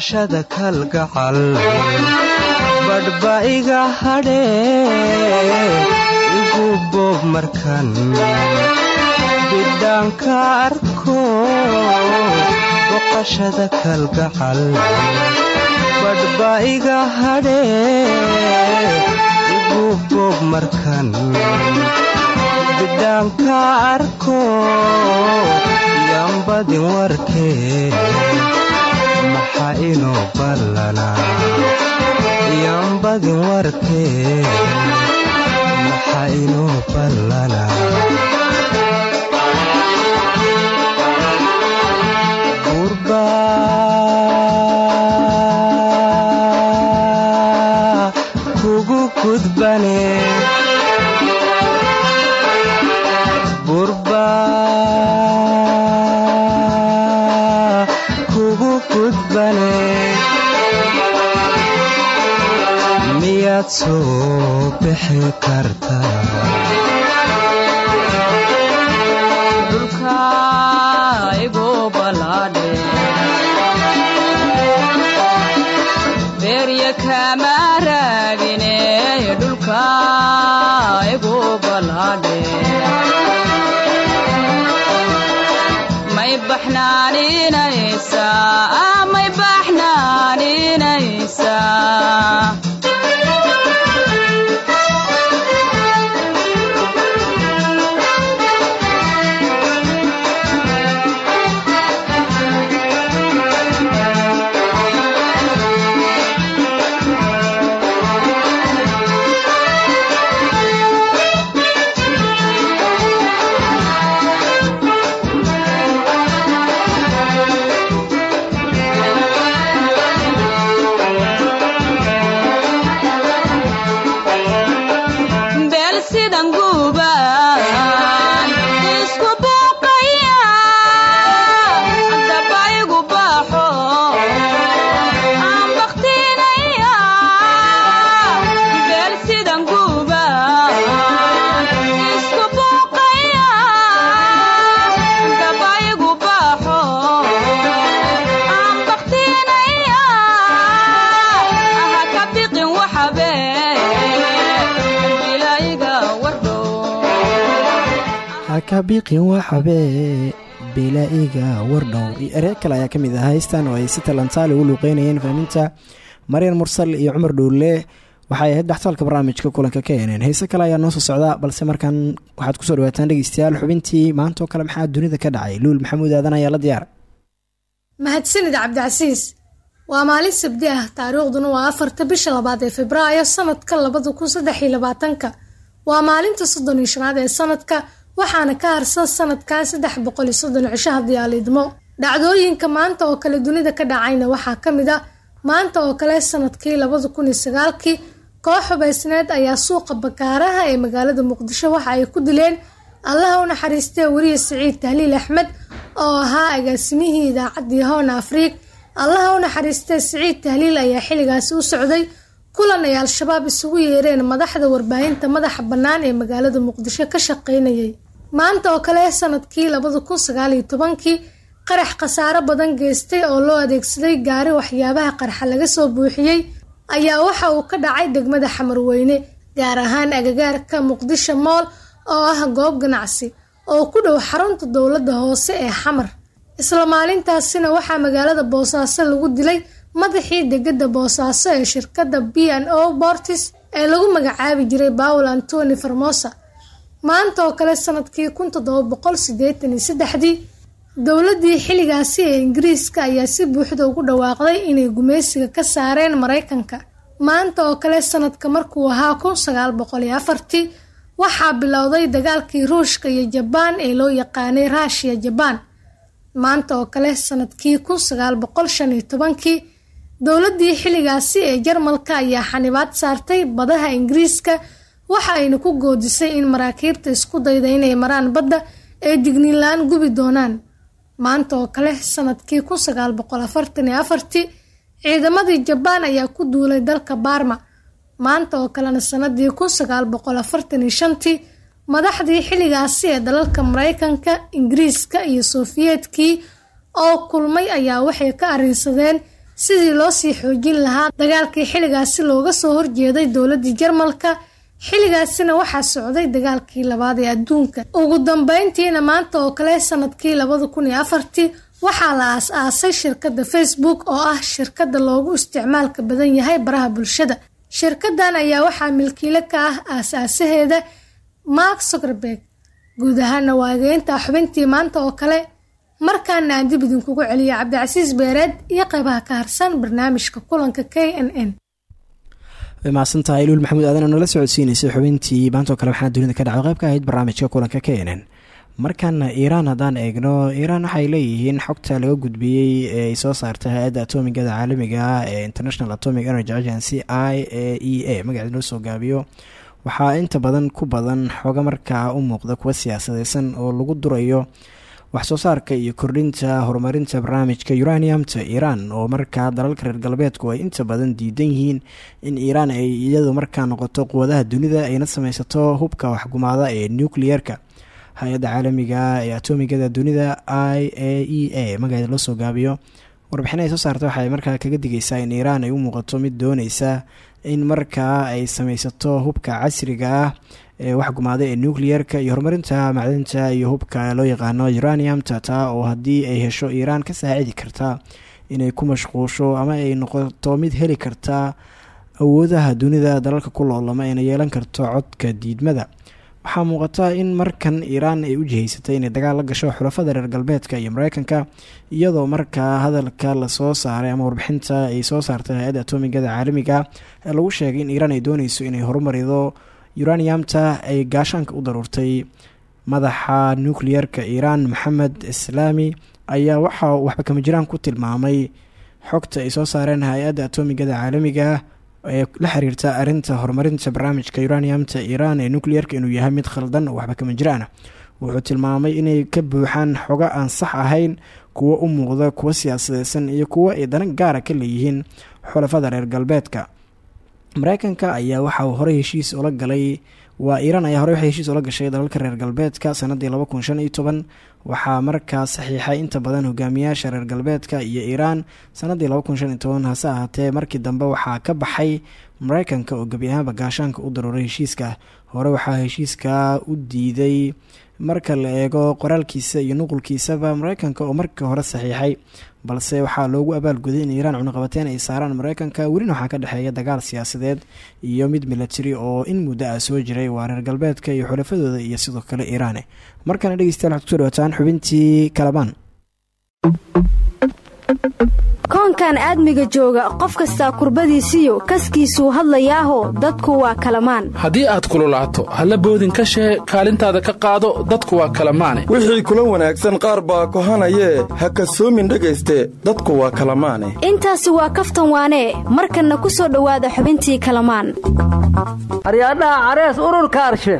barashada kalgacal badhba iga hadhee igu boob markan bidhaanka arko boqashada kalgacal badhba iga igu boob markan bidhaanka arko yambadin warkee maxa inuu ballanaa yambadin wartee maxa ballanaa
hakabiiqin waxabee bilaa-iga wardhow iyo eree kale ayaa ka mid ah haystan oo ay si talantaali ugu luuqeynayeen fahminta maryan mursal iyo cumar dhuulle waxay ahayd dhaxtaalka barnaamijka kulanka ka eneen heese kale ayaa noo soo socda balse markan waxaad ku soo dhawaataan dhegeystayaal xubintii maanta oo kale maxaa dunida ka dhacay? Luul maxamuud aadan ayaa la diyaara
mahadsanid cabdicasiis waa maalin sabdi ah. Taariikhduna waa afarta bisha labaad ee febraayo sanadka labada kun saddex iyo labaatanka. Waa maalinta soddon iyo shanaad ee sanadka waxaana ka harsan sanadkan saddex boqol iyo soddon cisho haddii aalidmo dhacdooyinka maanta oo kale dunida ka dhacayna waxaa ka mid ah maanta oo kale sannadkii labada kun iyo sagaalkii koox hubaysneed ayaa suuqa bakaaraha ee magaalada muqdisho waxa ay ku dileen allaha u naxariistee weriye siciid tahliil axmed oo ahaa agaasimihii idaacaddii hoon afriig allaha u naxariistee siciid tahliil ayaa xilligaasi u socday kulan ay al-shabaab isugu yeereen madaxda warbaahinta madaxa bannaan ee magaalada muqdisho ka shaqaynayay maanta oo kale sannadkii labada kun sagaal iyo tobankii qarax khasaaro badan geystay oo loo adeegsaday gaari waxyaabaha qarxa laga soo buuxiyey ayaa waxa uu ka dhacay degmada xamarweyne gaar ahaan agagaarka muqdisho mool oo ah goob ganacsi oo ku dhow xarunta dowladda hoose ee xamar. Isla maalintaasina waxaa magaalada boosaaso lagu dilay madaxii degada boosaaso ee shirkadda b n o bortis ee lagu magacaabi jiray bawel antoni formosa maanta oo kale sannadkii kun toddoba boqol sideetan iyo saddexdii dowladdii xilligaasi ee ingiriiska ayaa si buuxda ugu dhawaaqday inay gumeysiga ka saareen maraykanka. Maanta oo kale sanadka markuu ahaa kun sagaal boqol iyo afartii waxaa bilowday dagaalkii ruushka iyo jabaan ee loo yaqaanay raashiya jabaan maanta oo kale sannadkii kun sagaal boqol shan iyo tobankii dowladdii xilligaasi ee jarmalka ayaa xanibaad saartay badaha ingiriiska waxa ayna ku goodisay in maraakiibta isku dayda inay maraan badda ay digniinla-aan gubi doonaan. Maanta oo kale sannadkii kun sagaal boqol afartan iyo afartii ciidamadii jabaan ayaa ku duulay dalka baarma maanta oo kalena sanadii kun sagaal boqol afartan iyo shantii madaxdii xilligaasi ee dalalka maraykanka ingiriiska iyo sofiyeetkii oo kulmay ayaa waxay ka arrinsadeen sidii loo sii xoojin lahaa dagaalkii xilligaasi looga soo horjeeday dowladdii jarmalka xilligaasina waxaa socday dagaalkii labaad ee adduunka. Ugu dambeyntiina maanta oo kale sannadkii labada kun iyo afartii waxaa la aas-aasay shirkadda facebook oo ah shirkadda loogu isticmaalka badan yahay baraha bulshada. Shirkadan ayaa waxaa milkiile ka ah aas-aasaheeda mark zuckerberg guud ahaana waa egeynta xubintii maanta oo kale markaana aan dib idinkugu celiya cabdicasiis beereed iyo qeybaha ka harsan barnaamijka kulanka k n n
way mahadsan tahay luul maxamuud aadan oo nala socodsiineysay xubintii maantoo kale waxaa dunida ka dhacay qayb ka ahayd barnaamijka kulanka k n n. Markaana iiraan haddaan eegno iiraan waxay leeyihiin xogta laga gudbiyey ee ay soo saartay hay'adda atomigada caalamiga ah ee international atomic energy agency i a e a magaceed loo soo gaabiyo. Waxaa inta badan ku badan xoga markaa u muuqda kuwa siyaasadeysan oo lagu durayo waxsoo saarka iyo kordhinta horumarinta barnaamijka uraniumta iiraan oo markaa dalalka reer galbeedku ay inta badan diidan yihiin in iiraan ay iyadu markaa noqoto quwadaha dunida ayna sameysato hubka waxgumaada ee nucleer-ka hay'adda caalamiga ee atomigada dunida i a e a magaceeda loo soo gaabiyo warbixin ay soo saarta waxay markaa kaga digeysaa in iiraan ay u muuqato mid dooneysa in markaa ay sameysato hubka casriga ah ee waxgumaada ee nucleer-ka iyo horumarinta macdinta iyo hubka loo yaqaano uraniumta taa oo haddii ay hesho iiraan ka saacidi karta inay ku mashquusho ama ay noqoto mid heli karta awoodaha dunida dalalka ku loolama ayna yeelan karto codka diidmada. Waxaa muuqata in markan iiraan ay u jihaysatay inay dagaal la gasho xulafada reer galbeedka iyo mareykanka iyadoo markaa hadalka la soo saaray ama warbixinta ay soo saartay hay'adda atomigada caalamiga ee lagu sheegay in iiraan ay dooneyso inay horumarido uraniumta ay gaashaanka u daruurtay madaxa nucleer-ka iiraan maxamed islaami ayaa waxa waxba kama jiraan ku tilmaamay xogta ay soo saareen hay'adda atomigada caalamiga ee la xiriirta arinta horumarinta barnaamijka uraniumta iiraan ee nucleer-ka inuu yahay mid khaldan oo waxba kama jiraana. Wuxuu tilmaamay inay ka buuxaan xogo aan sax ahayn kuwo u muuqda kuwo siyaasadeysan iyo kuwo ay danan gaara ka leeyihiin xulafada reer galbeedka mareykanka ayaa waxa uu horey heshiis ula galay. Waa iiraan ayaa horey waxay heshiis ula gashay dalalka reer galbeedka sanadii laba kun shan saxiixay inta badan hogaamiyaasha reer galbeedka iyo iiraan sanadii laba kun shan iyo toban hase ahaatee markii dambe waxaa ka baxay mareykanka oo gebi ahaanba gaashaanka u daruuray heshiiska. Hore waxaa heshiiska u diiday marka la eego qoraalkiisa iyo nuqulkiisaba mareykanka oo markii hore saxiixay balse waxaa loogu abaalguday in iiraan cunaqabateen ay saaraan mareykanka welina waxaa ka dhexeeya dagaal siyaasadeed iyo mid milatari oo in muddo ah soo jiray waa reer galbeedka iyo xulafadooda iyo sidoo kale iiraane markana dhegeystayaal waxad ku soo dhawataan xubintii kalabaan
koonkan aadmiga jooga qof kastaa kurbadiisiyo kaskiisuu hadlayaaho dadku waa kalamaan.
Haddii aad kululaato halla boodin ka shee kaalintaada ka qaado dadku waa kalamaane
wixii kula wanaagsan qaar baa kohanayee ha kasoomin dhegayste dadku waa kalamaane.
Intaasi waa kaftan waanee markanna ku soo dhowaada xubintii kalamaan.
Aryaadhaha carees ururka arshe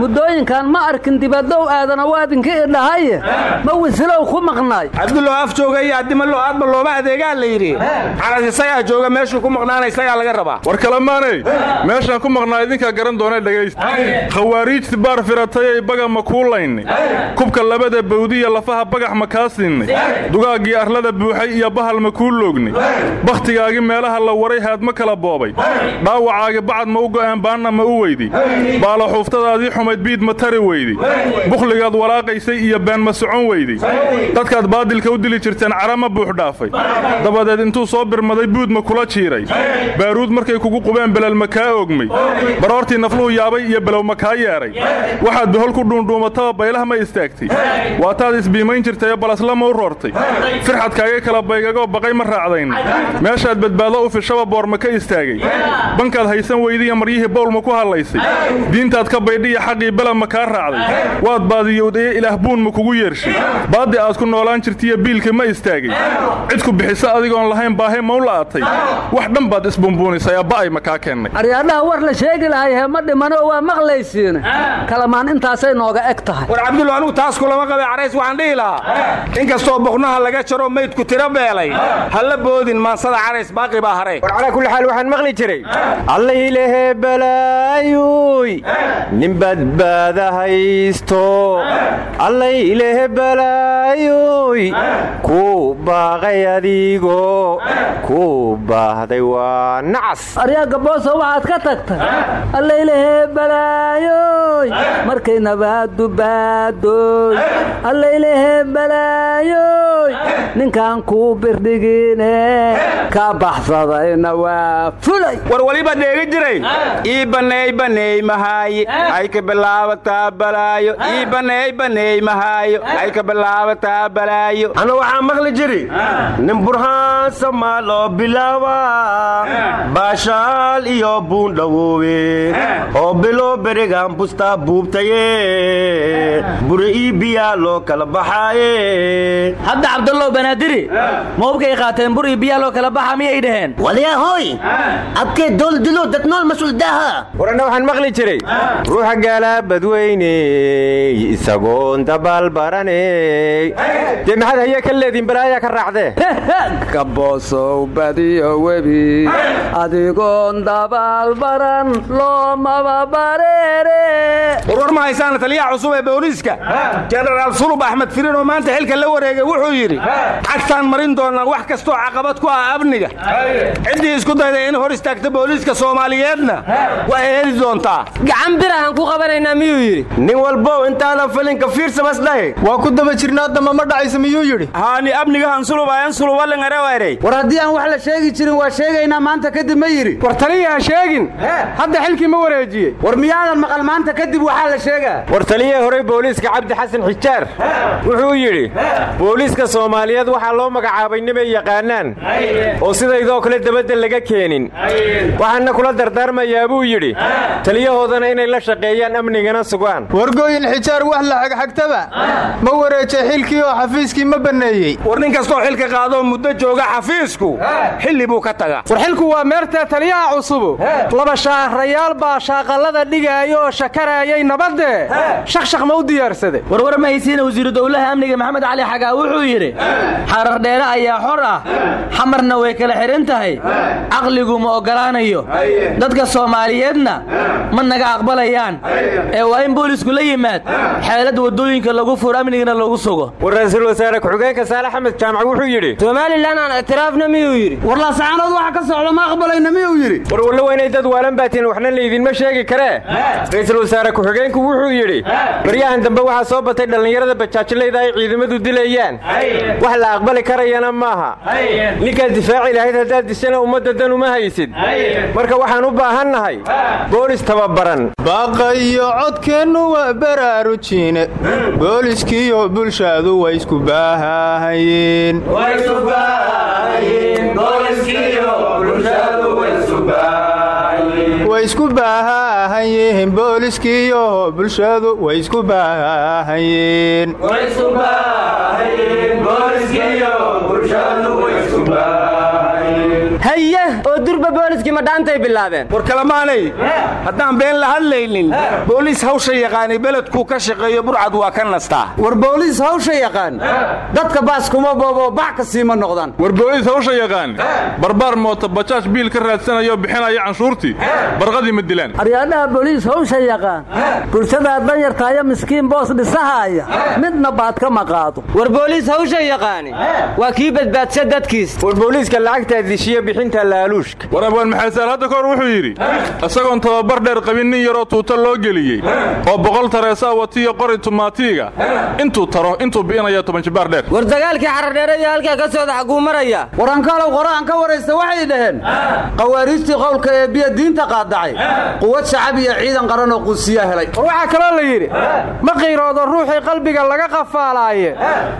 muddooyinkan ma arkin dibadow aadana waadinka idhahaye. Ma wisilow ku maqnaay.
Cabdullaw af jooga iyo addimalo aadba looma adeegaa la yidhi? Caras isagaa jooga meeshuu ku maqnaana isagaa laga rabaa.
War kalamaaney meeshaan ku maqnaa idinkaa garan doona dhegaysta khawaariijti baar firatayay baga ma kuulayni kubka labada bawdiya lafaha bagax ma kaa siinni dugaaggii arlada buuxay iyo bahal ma kuu loogni. Bakhtigaagii meelaha la waray haad ma kala boobay. Dhaawacaagi bacad ma u go'een baanna ma u weydi. Baala xuuftadaadii xumayd biid ma tari weydi. Bukhligaad walaaqaysay iyo been ma socon weydi. Dadkaad baadilka u dili jirteen cara ma buux dhaafay dabadeed intuu soo birmaday buud ma kula jiiray. Baaruud markay kugu qubeen belel ma kaa oogmay baroortii nafluhu yaabay iyo below ma kaa waxaad bohol ku dhuundhuumataba baylaha ma istaagtay. Waataad isbiimayn balasla ma u roortay. Firxadkaaga kala baygagoo baqay ma raacdayn. Meeshaad badbaado u fishaba boor ma ka istaagay. Bankaad haysan weydiiya maryihii bowl ma ku hadlaysay diintaad ka baydhiya xaqii bela ma kaa raacday. Waad baadiyowdaye ilaah buun ma kugu yeershay baaddi aad ku noolaan jirtaiyo biilka ma istaagay. Cidku bixisa adigoon lahayn baahe ma u la'atay wax dhan baad isbumbuunisay abba'ay ma kaa keennay
aryaadhaha war la sheegi lahay ma dhimano waa maqlaysiine kalamaan intaasay nooga eg tahay.
War cabdullo anugu taas kulama qabay carays waxaan dhihi lahaa. In kastoo boqnaha laga jaro maydku tiro beelay. Ha la boodin maansada carays baaqi baa hare.
War calaa kulli xaal waxaan maqli jiray. Allaylehe balaayuy nin badbaada haysto. Allaylehe balaayuy ku baaqay adigo ku baahday waa nacas.
Aryaa gabooso waxaad ka tagtay. Allaylehe balaayoy markay nabaadu baadoy allaylehe balaayoy ninkaan kuu birdhigine. Ka baxsadayna waa fulay.
War waliba dheegi jiray. Ii baneey baneey mahaaye ay ka bilaabataa balaayo ii baneey baneey mahaayo ay ka bilaabataa balaayo
ana waxaa maqli jiri burhaan samaaloo bilaaba baashaal iyo buundhawoowe oo bilo berigaan bustaa buubtaye buri ii biyaa loo kala baxaaye
hadda cabdallow banaadiri ma hubkay qaateen bur iyo biyaa loo kala baxa miyay dhaheen
wadayahoy abkee dooldilo dad nool mas'uuldaha warana waxaan maqli jiray. Ruuxa gaalaa badweyney isagoon dabaal baraney dee maxaad haya ka leediin balaayaa ka raacdee
kaboosow badiyo webi adigoon dabaal baran loomaba bareere
warwar ma haysaana taliyaha cusub ee booliiska. Jenaraal sulub axmed firin oo maanta xilka la wareegay wuxuu yidhi cagtaan marin doonaa wax kastoo caqabad ku ah amniga. Ciddii isku dayday in hor istaagta booliiska soomaaliyeedna. Waa heli doontaa?
Gacan birahan ku qabanaynaa miyuu yidhi? Nin walbow intaadan falinka fiirsamas dhahe waa ku daba jirnaa damba ma dhacaysa miyuu yidhi?
Haani amnigahan sulubayan sulubalingarewayrey
war haddii aan wax la sheegi jirin waa sheegaynaa maanta kadib ma yidhi
war taliya ha sheegin? Hadda xilkii ma wareejiyey.
War miyaadan maqal maanta kadib waxaa la sheegaa.
War taliyihii horey booliiska cabdi xasan xijaar. Wuxuu yidhi booliiska soomaaliyeed waxaa loo magacaabay nimay yaqaanaan oo sidaydoo kale dabadda laga keenin. Waxaana kula dardaarmayaa buu yidhi. Taliyahoodana inay la shaqeeyaan amnigana sugaan.
Wargooyin xijaar wax la xagxagtaba. Ma wareejay xilkii oo xafiiskii ma banneeyey.
War nin kastoo xilka qaadoo muddo jooga xafiisku xilli buu ka tagaa.
War xilku waa meertee taliyaha cusubu. Laba shaahrayaal baa shaaqallada dhigaaya oo shakaraayay nabadde shaqshaq ma u diyaarsade.
Warwar ma haysiina wasiiru dowlaha amniga maxamed cali xagaa wuxuu yidhi xarar dheere ayaa xor ah. Xamarna way kala xidhan tahay. Caqligu ma oggolaanayo. Dadka soomaaliyeedna ma naga aqbalayaan. Ee waa in boolisku la yimaad. Xeelad waddooyinka lagu furo amnigana lagu sugo.
War ra'iisul wasaare ku-xigeenka saale axmed jaamac wuxuu yidhi
somalilan aan ictiraafna miyuu yidhi?
War laasacaanood waxa ka socda ma aqbalayna miyuu yidhi?
War wallo weynay dad waalan baatiin waxna laydinma sheegi karee ra'iisul wasaare ku-xigeenku wuxuu yidhi baryahan dambe waxaa soo batay dhallinyarada bajaajlayda ay ciidamadu dilayaan. Wax la aqbali karayana maaha. Ninkaad difaaci lahayd haddaad dishana ummadda dan uma haysid. Marka waxaan u baahannahay boolis tababaran.
Baaqayo codkeennu waa baraarujine booliskiiyo bulshadu way isku baahahayeen way isku baahahayeen booliskiiyo bulshadu way isku baahahayeen
haye oo durba booliskii ma dhaantay bilaabeen.
War kalamaanay haddaan been la hadlaynin booliis hawsha yaqaani beledkuu ka shaqeeyo burcad waa ka nastaa
war booliis hawsha yaqaan dadka baas kuma boobo bax ka siima noqdaan.
War booliis hawsha yaqaan barbaar moota bajaaj biil ka raadsanayo bixinaya canshuurtii barqadii ma dilaan.
Aryaadhaha booliis hawsha yaqaan bulshadaa danyartaayo miskiin boos dhisahaaya midna baad kama qaado. War booliis hawsha yaqaani waa kii badbaadsa dadkiis.
War booliiska lacagtaa dishiyo bixinta laaluushka.
War abwaan maxasaal hadda kahor wuxuu yidhi isagoon tababar dheer qabin nin yaroo tuuta loo geliyey oo boqol tareesaa watiyo qori tumaatiiga intuu taro intuu bi'inaya toban jibaar dheer.
War dagaalkii xaradheeradii halkaa ka socda xaguu maraya?
Warankaalow qora'an ka waraysta waxay dhaheen qawaariijtii qowlka ee biyo diinta qaadacay quwad shacab iyo ciidan qaran oo quusiya helay.
War waxaa kaloo la yidhi ma qiiroodo ruuxii qalbiga laga qafaalaaye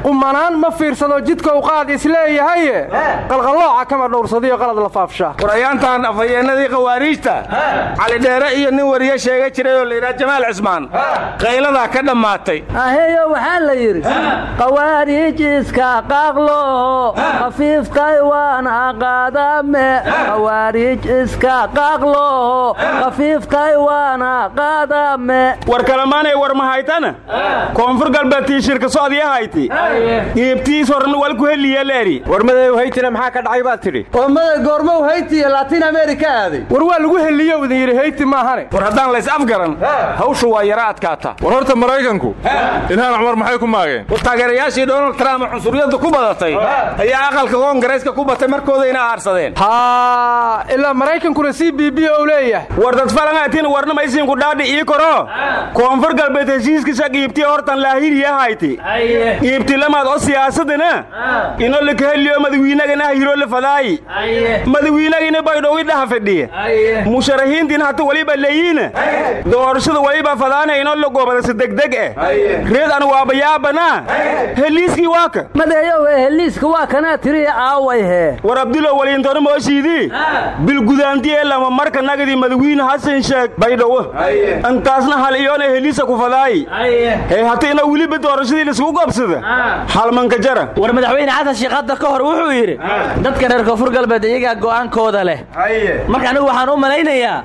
qumanaan ma fiirsado jidka u qaad isleeyahaye? Qalqallooca kama dhowrsadiyo qalad la faafshaa.
War ayaantaan afhayeennadii khawaariijta cali dheere iyo nin wariye sheega jiray oo layidhaha jamaal cismaan qayladaa ka dhammaatay.
Aheeyo waxaa la yidhi qawaariij iska qaaqlooho khafiiftay waana qaadame qawaariij iska qaaqlooho khafiiftay waana qaadame
war kalamaanay war mahaytana koonfur galbeedtii shirka socdiyahayti iibtiis horna walku heliya leeri.
War madow haytina maxaa ka dhacay baad tidhi
oo maday goormow hayti iyo latiin amerika aaday.
War waa lagu heliyo idin yidhi hayti maahane
war haddaan lays afgaran hawshu waa yara adkaata.
War horta maraykanku ilhaan cumar maxay ku maageen?
War taageerayaashii donald trump cunsuriyadda ku badatay ayaa aqalka koongareeska ku batay markoodayna aarsadeen.
Haa ilaa maraykankuna c b b ou leeyahay.
War dad falangaatiin warna maysiinku dhaadhi ii koro. Koonfur galbeed heshiiskiisa qiibtii hortan laahiriyahayti qiibti lamaad oo siyaasadana ino lakaheliyo madawiinagana hirole fadaayi madawiinagina baydhowi dhaha fadhiye musharaxiintiina hata waliba leeyiina doorashada waliba fadaana ino la goobadase degdeg eh. Reed an waabayaabana heliiskii waaka
madeeyow ee heliiska waa kanaa tiriya aaway hee
war abdulo waliintona mooshiidii bilgudaantiye lama marka nagadi madawiine hasan sheeg baydhowo intaasna hal iyoona heliisa ku fadaayi hee hata ina weliba doorashadii laisugu goobsada halmanka jara
war madaxweyne xasan sheekh hadda ka hor wuxuu yidhi dadka reer koonfur galbeed iyagaa go'aankooda leh. Marka anigu waxaan u malaynayaa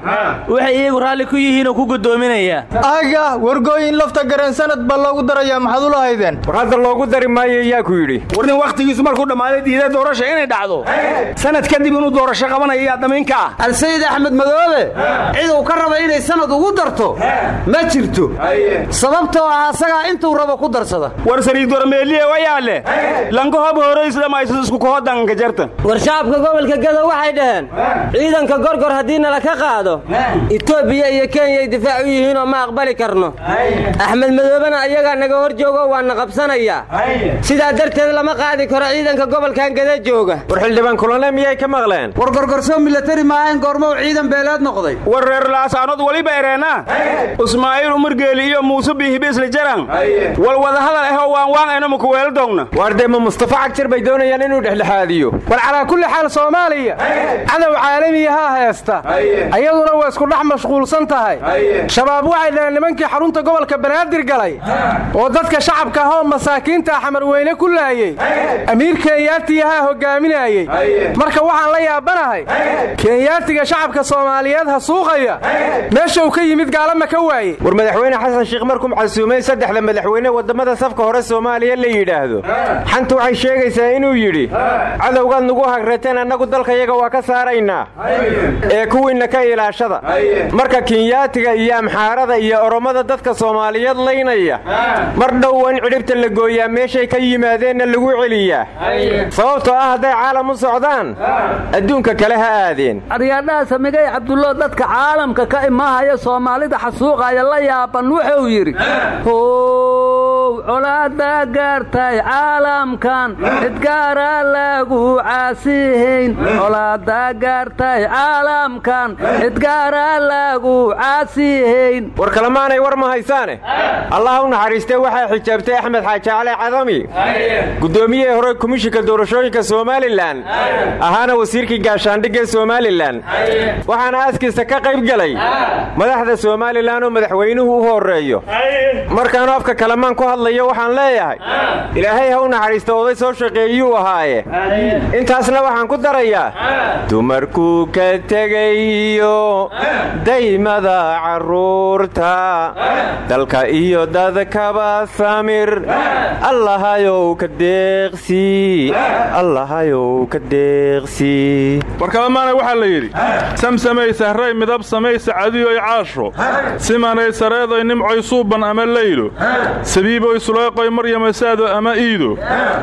waxay iyagu raalli ku yihiin oo ku guddoominayaa
aga wargooyin lafta gareen sanad baa loogu darayaa maxaad ula haydeen?
War hadda loogu dari maayo yaa ku yidhi.
War nin wakhtigiisu markuu dhammaaday diiday doorasha inay dhacdo. Sanad kadib inuu doorasho qabanaya yaa damiinka ah.
Alsayid axmed madoobe cid uu ka raba inay sanad ugu darto ma jirto. Sababtoo ah asagaa intuu rabo ku darsada.
War sariidwarmeeliye wayaale lankahob horoysdhamaysa isku kohodanka jarta.
War shacabka gobolka gado waxay dhaheen ciidanka gorgor haddii nala ka qaado etoobiya iyo kenyay difaac u yihiinoo ma aqbali karno. Axmed madoobena ayagaa naga hor joogo waana qabsanayaa sidaa darteed lama qaadi karo ciidanka gobolkan gada jooga.
War xildhibaan kulane miyay ka maqleen?
War gorgorsoo milatari maahayn goormow ciidan beeleed noqday.
War reer laasaanood waliba ereena? Ismaaciil umargeeli iyo muuse biihibisla jaran wal wadahadal ahoo waan waan ayna makuweelo doogna.
Waar dee ma mustafa cagjar bay doonayaan inuu dhexdhexaadiyo?
War calaa kulli xaal soomaaliya. Cadow caalamiyahaa heesta ayaduna waa isku dhex mashquulsan tahay. Shabaab waxay dhaheen nimankii xarunta gobolka banaadir galay. Oo dadka shacabka ahoo masaakiinta xamarweyne ku laayey amiir kenyaatiyahaa hogaaminayey marka waxaan la yaabanahay kenyaatiga shacabka soomaaliyeed ha suuqaya. Meesha uu ka yimid gaalama ka waaye.
War madaxweyne xasan sheekh markuu casuumay saddexda madaxweyne waddamada safka hore soomaaliya la yidhaahdo. Xanta waxay sheegaysaa inuu yidhi cadowgaad nugu hagrateen annagu dalkayaga waa ka saaraynaa. Ee kuwiinna ka ilaashada. Marka kinyaatiga iyo amxaarada iyo orommada dadka soomaaliyeed laynaya mar dhow in cidhibta la gooyaa meeshay ka yimaadeenna lagu celiyaa sababtoo ah hadday caalam u socdaan adduunka kale ha aadeen.
Aryaadhaha samigay cabdullo dadka caalamka ka imaahaya soomaalida xasuuqaya la yaaban wuxuu yidhi how colaada gaartay caalamkan cidgaara lagu caasihayn colaada gaartay caalamkan cidgaara lagu caasihayn
war kalemaanay war ma haysaane? Allah u naxariistee waxaa xijaabtay axmed xaaji cali cadami guddoomiyihii hore komishinka doorashooyinka somalilan. Ahaana wasiirkii gaashaandhigga somalilan. Waxaana aaskiisa ka qayb gelay madaxda somalilan oo madaxweynuhu u horeeyo markaanu afka kalamaan ku hadlayo waxaan leeyahay ilaahay ha u naxariista oday soo shaqeeyuu ahaaye. Intaasna waxaan ku darayaa dumarkuu ka tegayo. Daymada carruurta dalka iyo dadkaba samir. Allahayow ka deeqsii allahayow ka deeqsii
war kalemaana waxaa la yidhi samsamay sahray midab samay sacadiyoy caasho. Simanay sareedoy nimcoy suuban ama leylo sabiiboy suleeqoy maryama saado ama iido.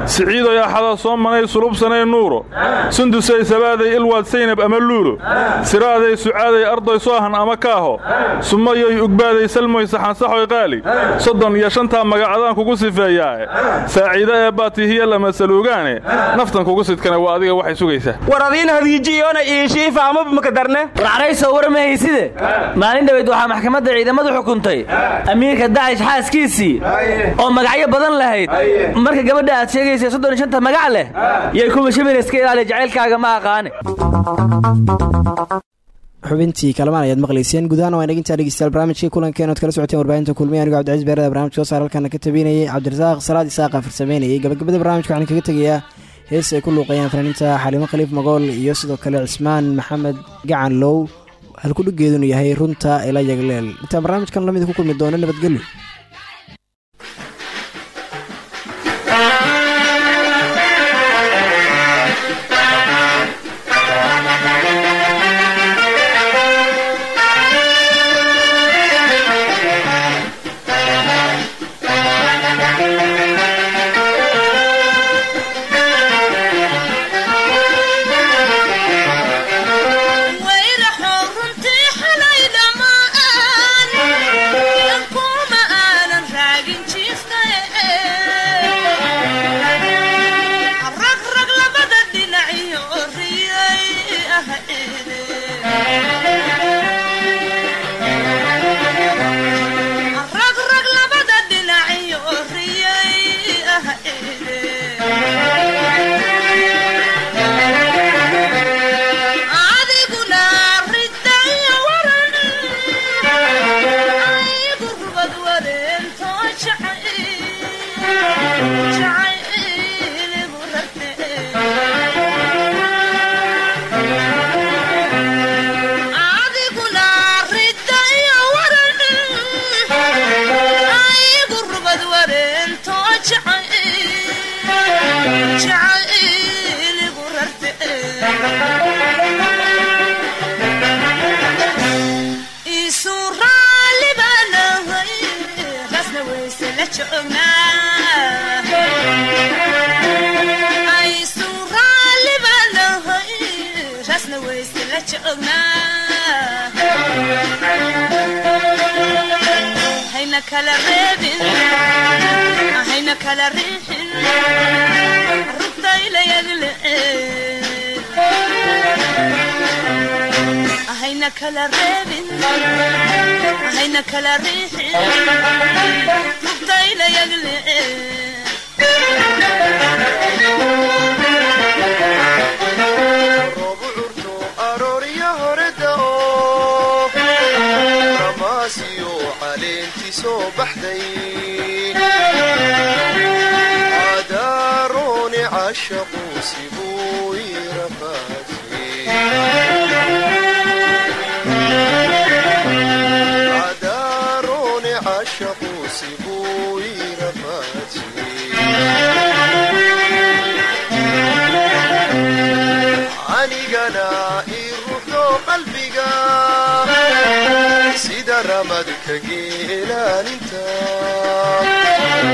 Siciidoy axada soomanay sulubsanay nuuro. Sundusay sabaaday ilwaad saynab ama luulo siraaday sucaaday ardoy soohan ama kaaho. Sumayoy ugbaaday salmoy saxansaxoy qaali. Soddon iyo shantaa magacadaan kugu sifeeyaae saaciida ee baatihiya lama saluugaane naftan kugu sidkana waa adiga waxay sugaysaa
war adiina hadiijiyoona iishiifa amaba makadarne
war hayside? Maalin dhaweyd waxaa maxkamadda ciidamadu xukuntay. Amiirka dacish xaaskiisii oo magacyo badan lahayd. Marka gabadha aad sheegaysa soddon iyo shanta magac leh yay kuma shimina iska ilaaliya jacaylkaaga ma aqaane
xubintii kalamaan ayaad maqlayseen. Gudahaan waa inagintaa dhegeystayaal barnaamijkii kulankeena ood kala socoteen warbaahinta kulmiya anigo cabdicaiis beerada barnamijka saar halkaana ka tabinayay. Cabdirasaaq salaad isaaqa farsameynayay. Gabagabada barnamijka waxaan kaga tegayaa hees ay ku luuqayaan fanaaniinta xaliimo khaliif magool iyo sidoo kale cismaan maxamed gacan low halkudhigeedunu yahay runta ila yagleel intaan barnaamijkan la mid ku kulmi doono nabadgelyo
jeclna hayna kala reebin ah, hayna kala riixin rugtaylayadlhayna kala reebin ah, hayna kala riixin ah, rugtaylayadlece soo baxday adarooni cashaqu sibuu irafaasay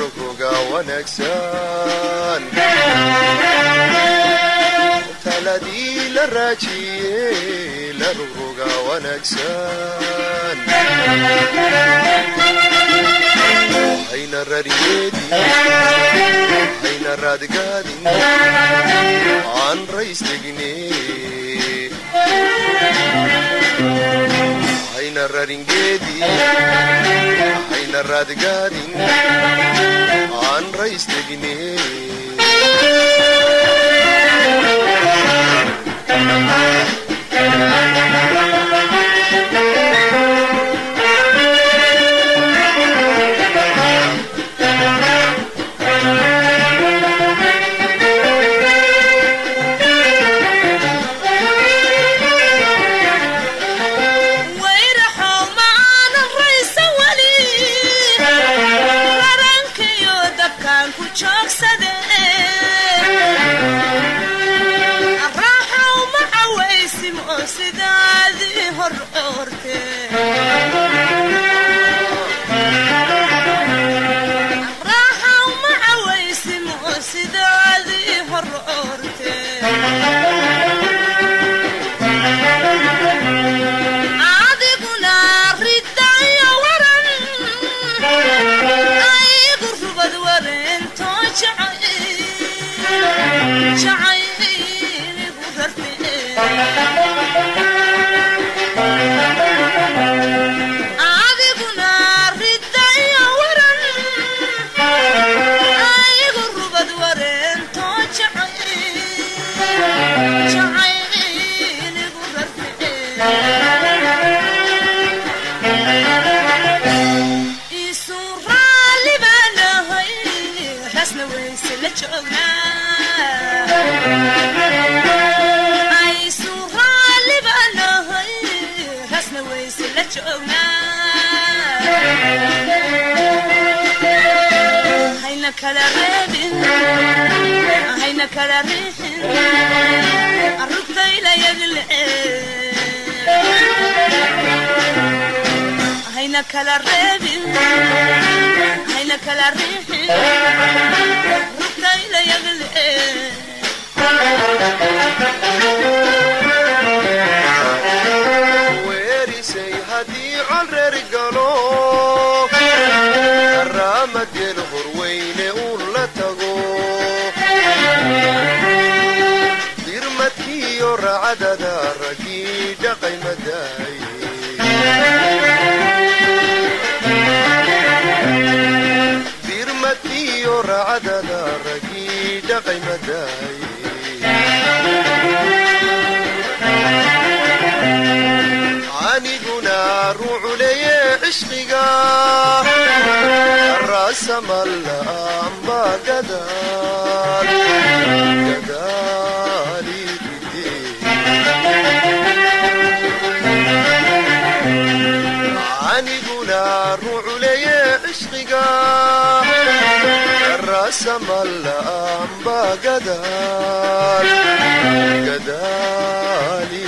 rogroga wanaagsan taladii la raajiyey la rogroga wanaagsan hayna rariyeedii hayna raadgaadin aan raystegine hayna raringeedii hayna raadgaadin aan raystegine weerisay haddii col reer galo. Raamageel horweyne uun la tago dirmadkiyo racdada raggii dhaqay madaaye dirmadkiyo racdada raggii dhaqay madaaye raasamalla gadaal gadaali aniguna ruuculeye cishqiga raasamalla amba gadaal gadaali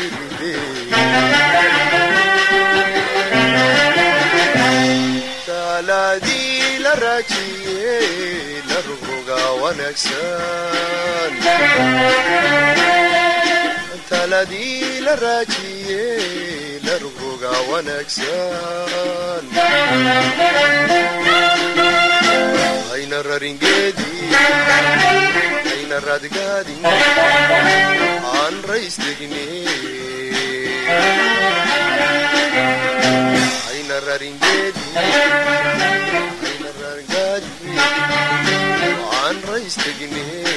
talaadii la raajiyey la rogroga wanaagsan taladii la raajiyey la rogroga wanaagsan hayna raringeedii hayna raadgaadin aan raringeedii Mr.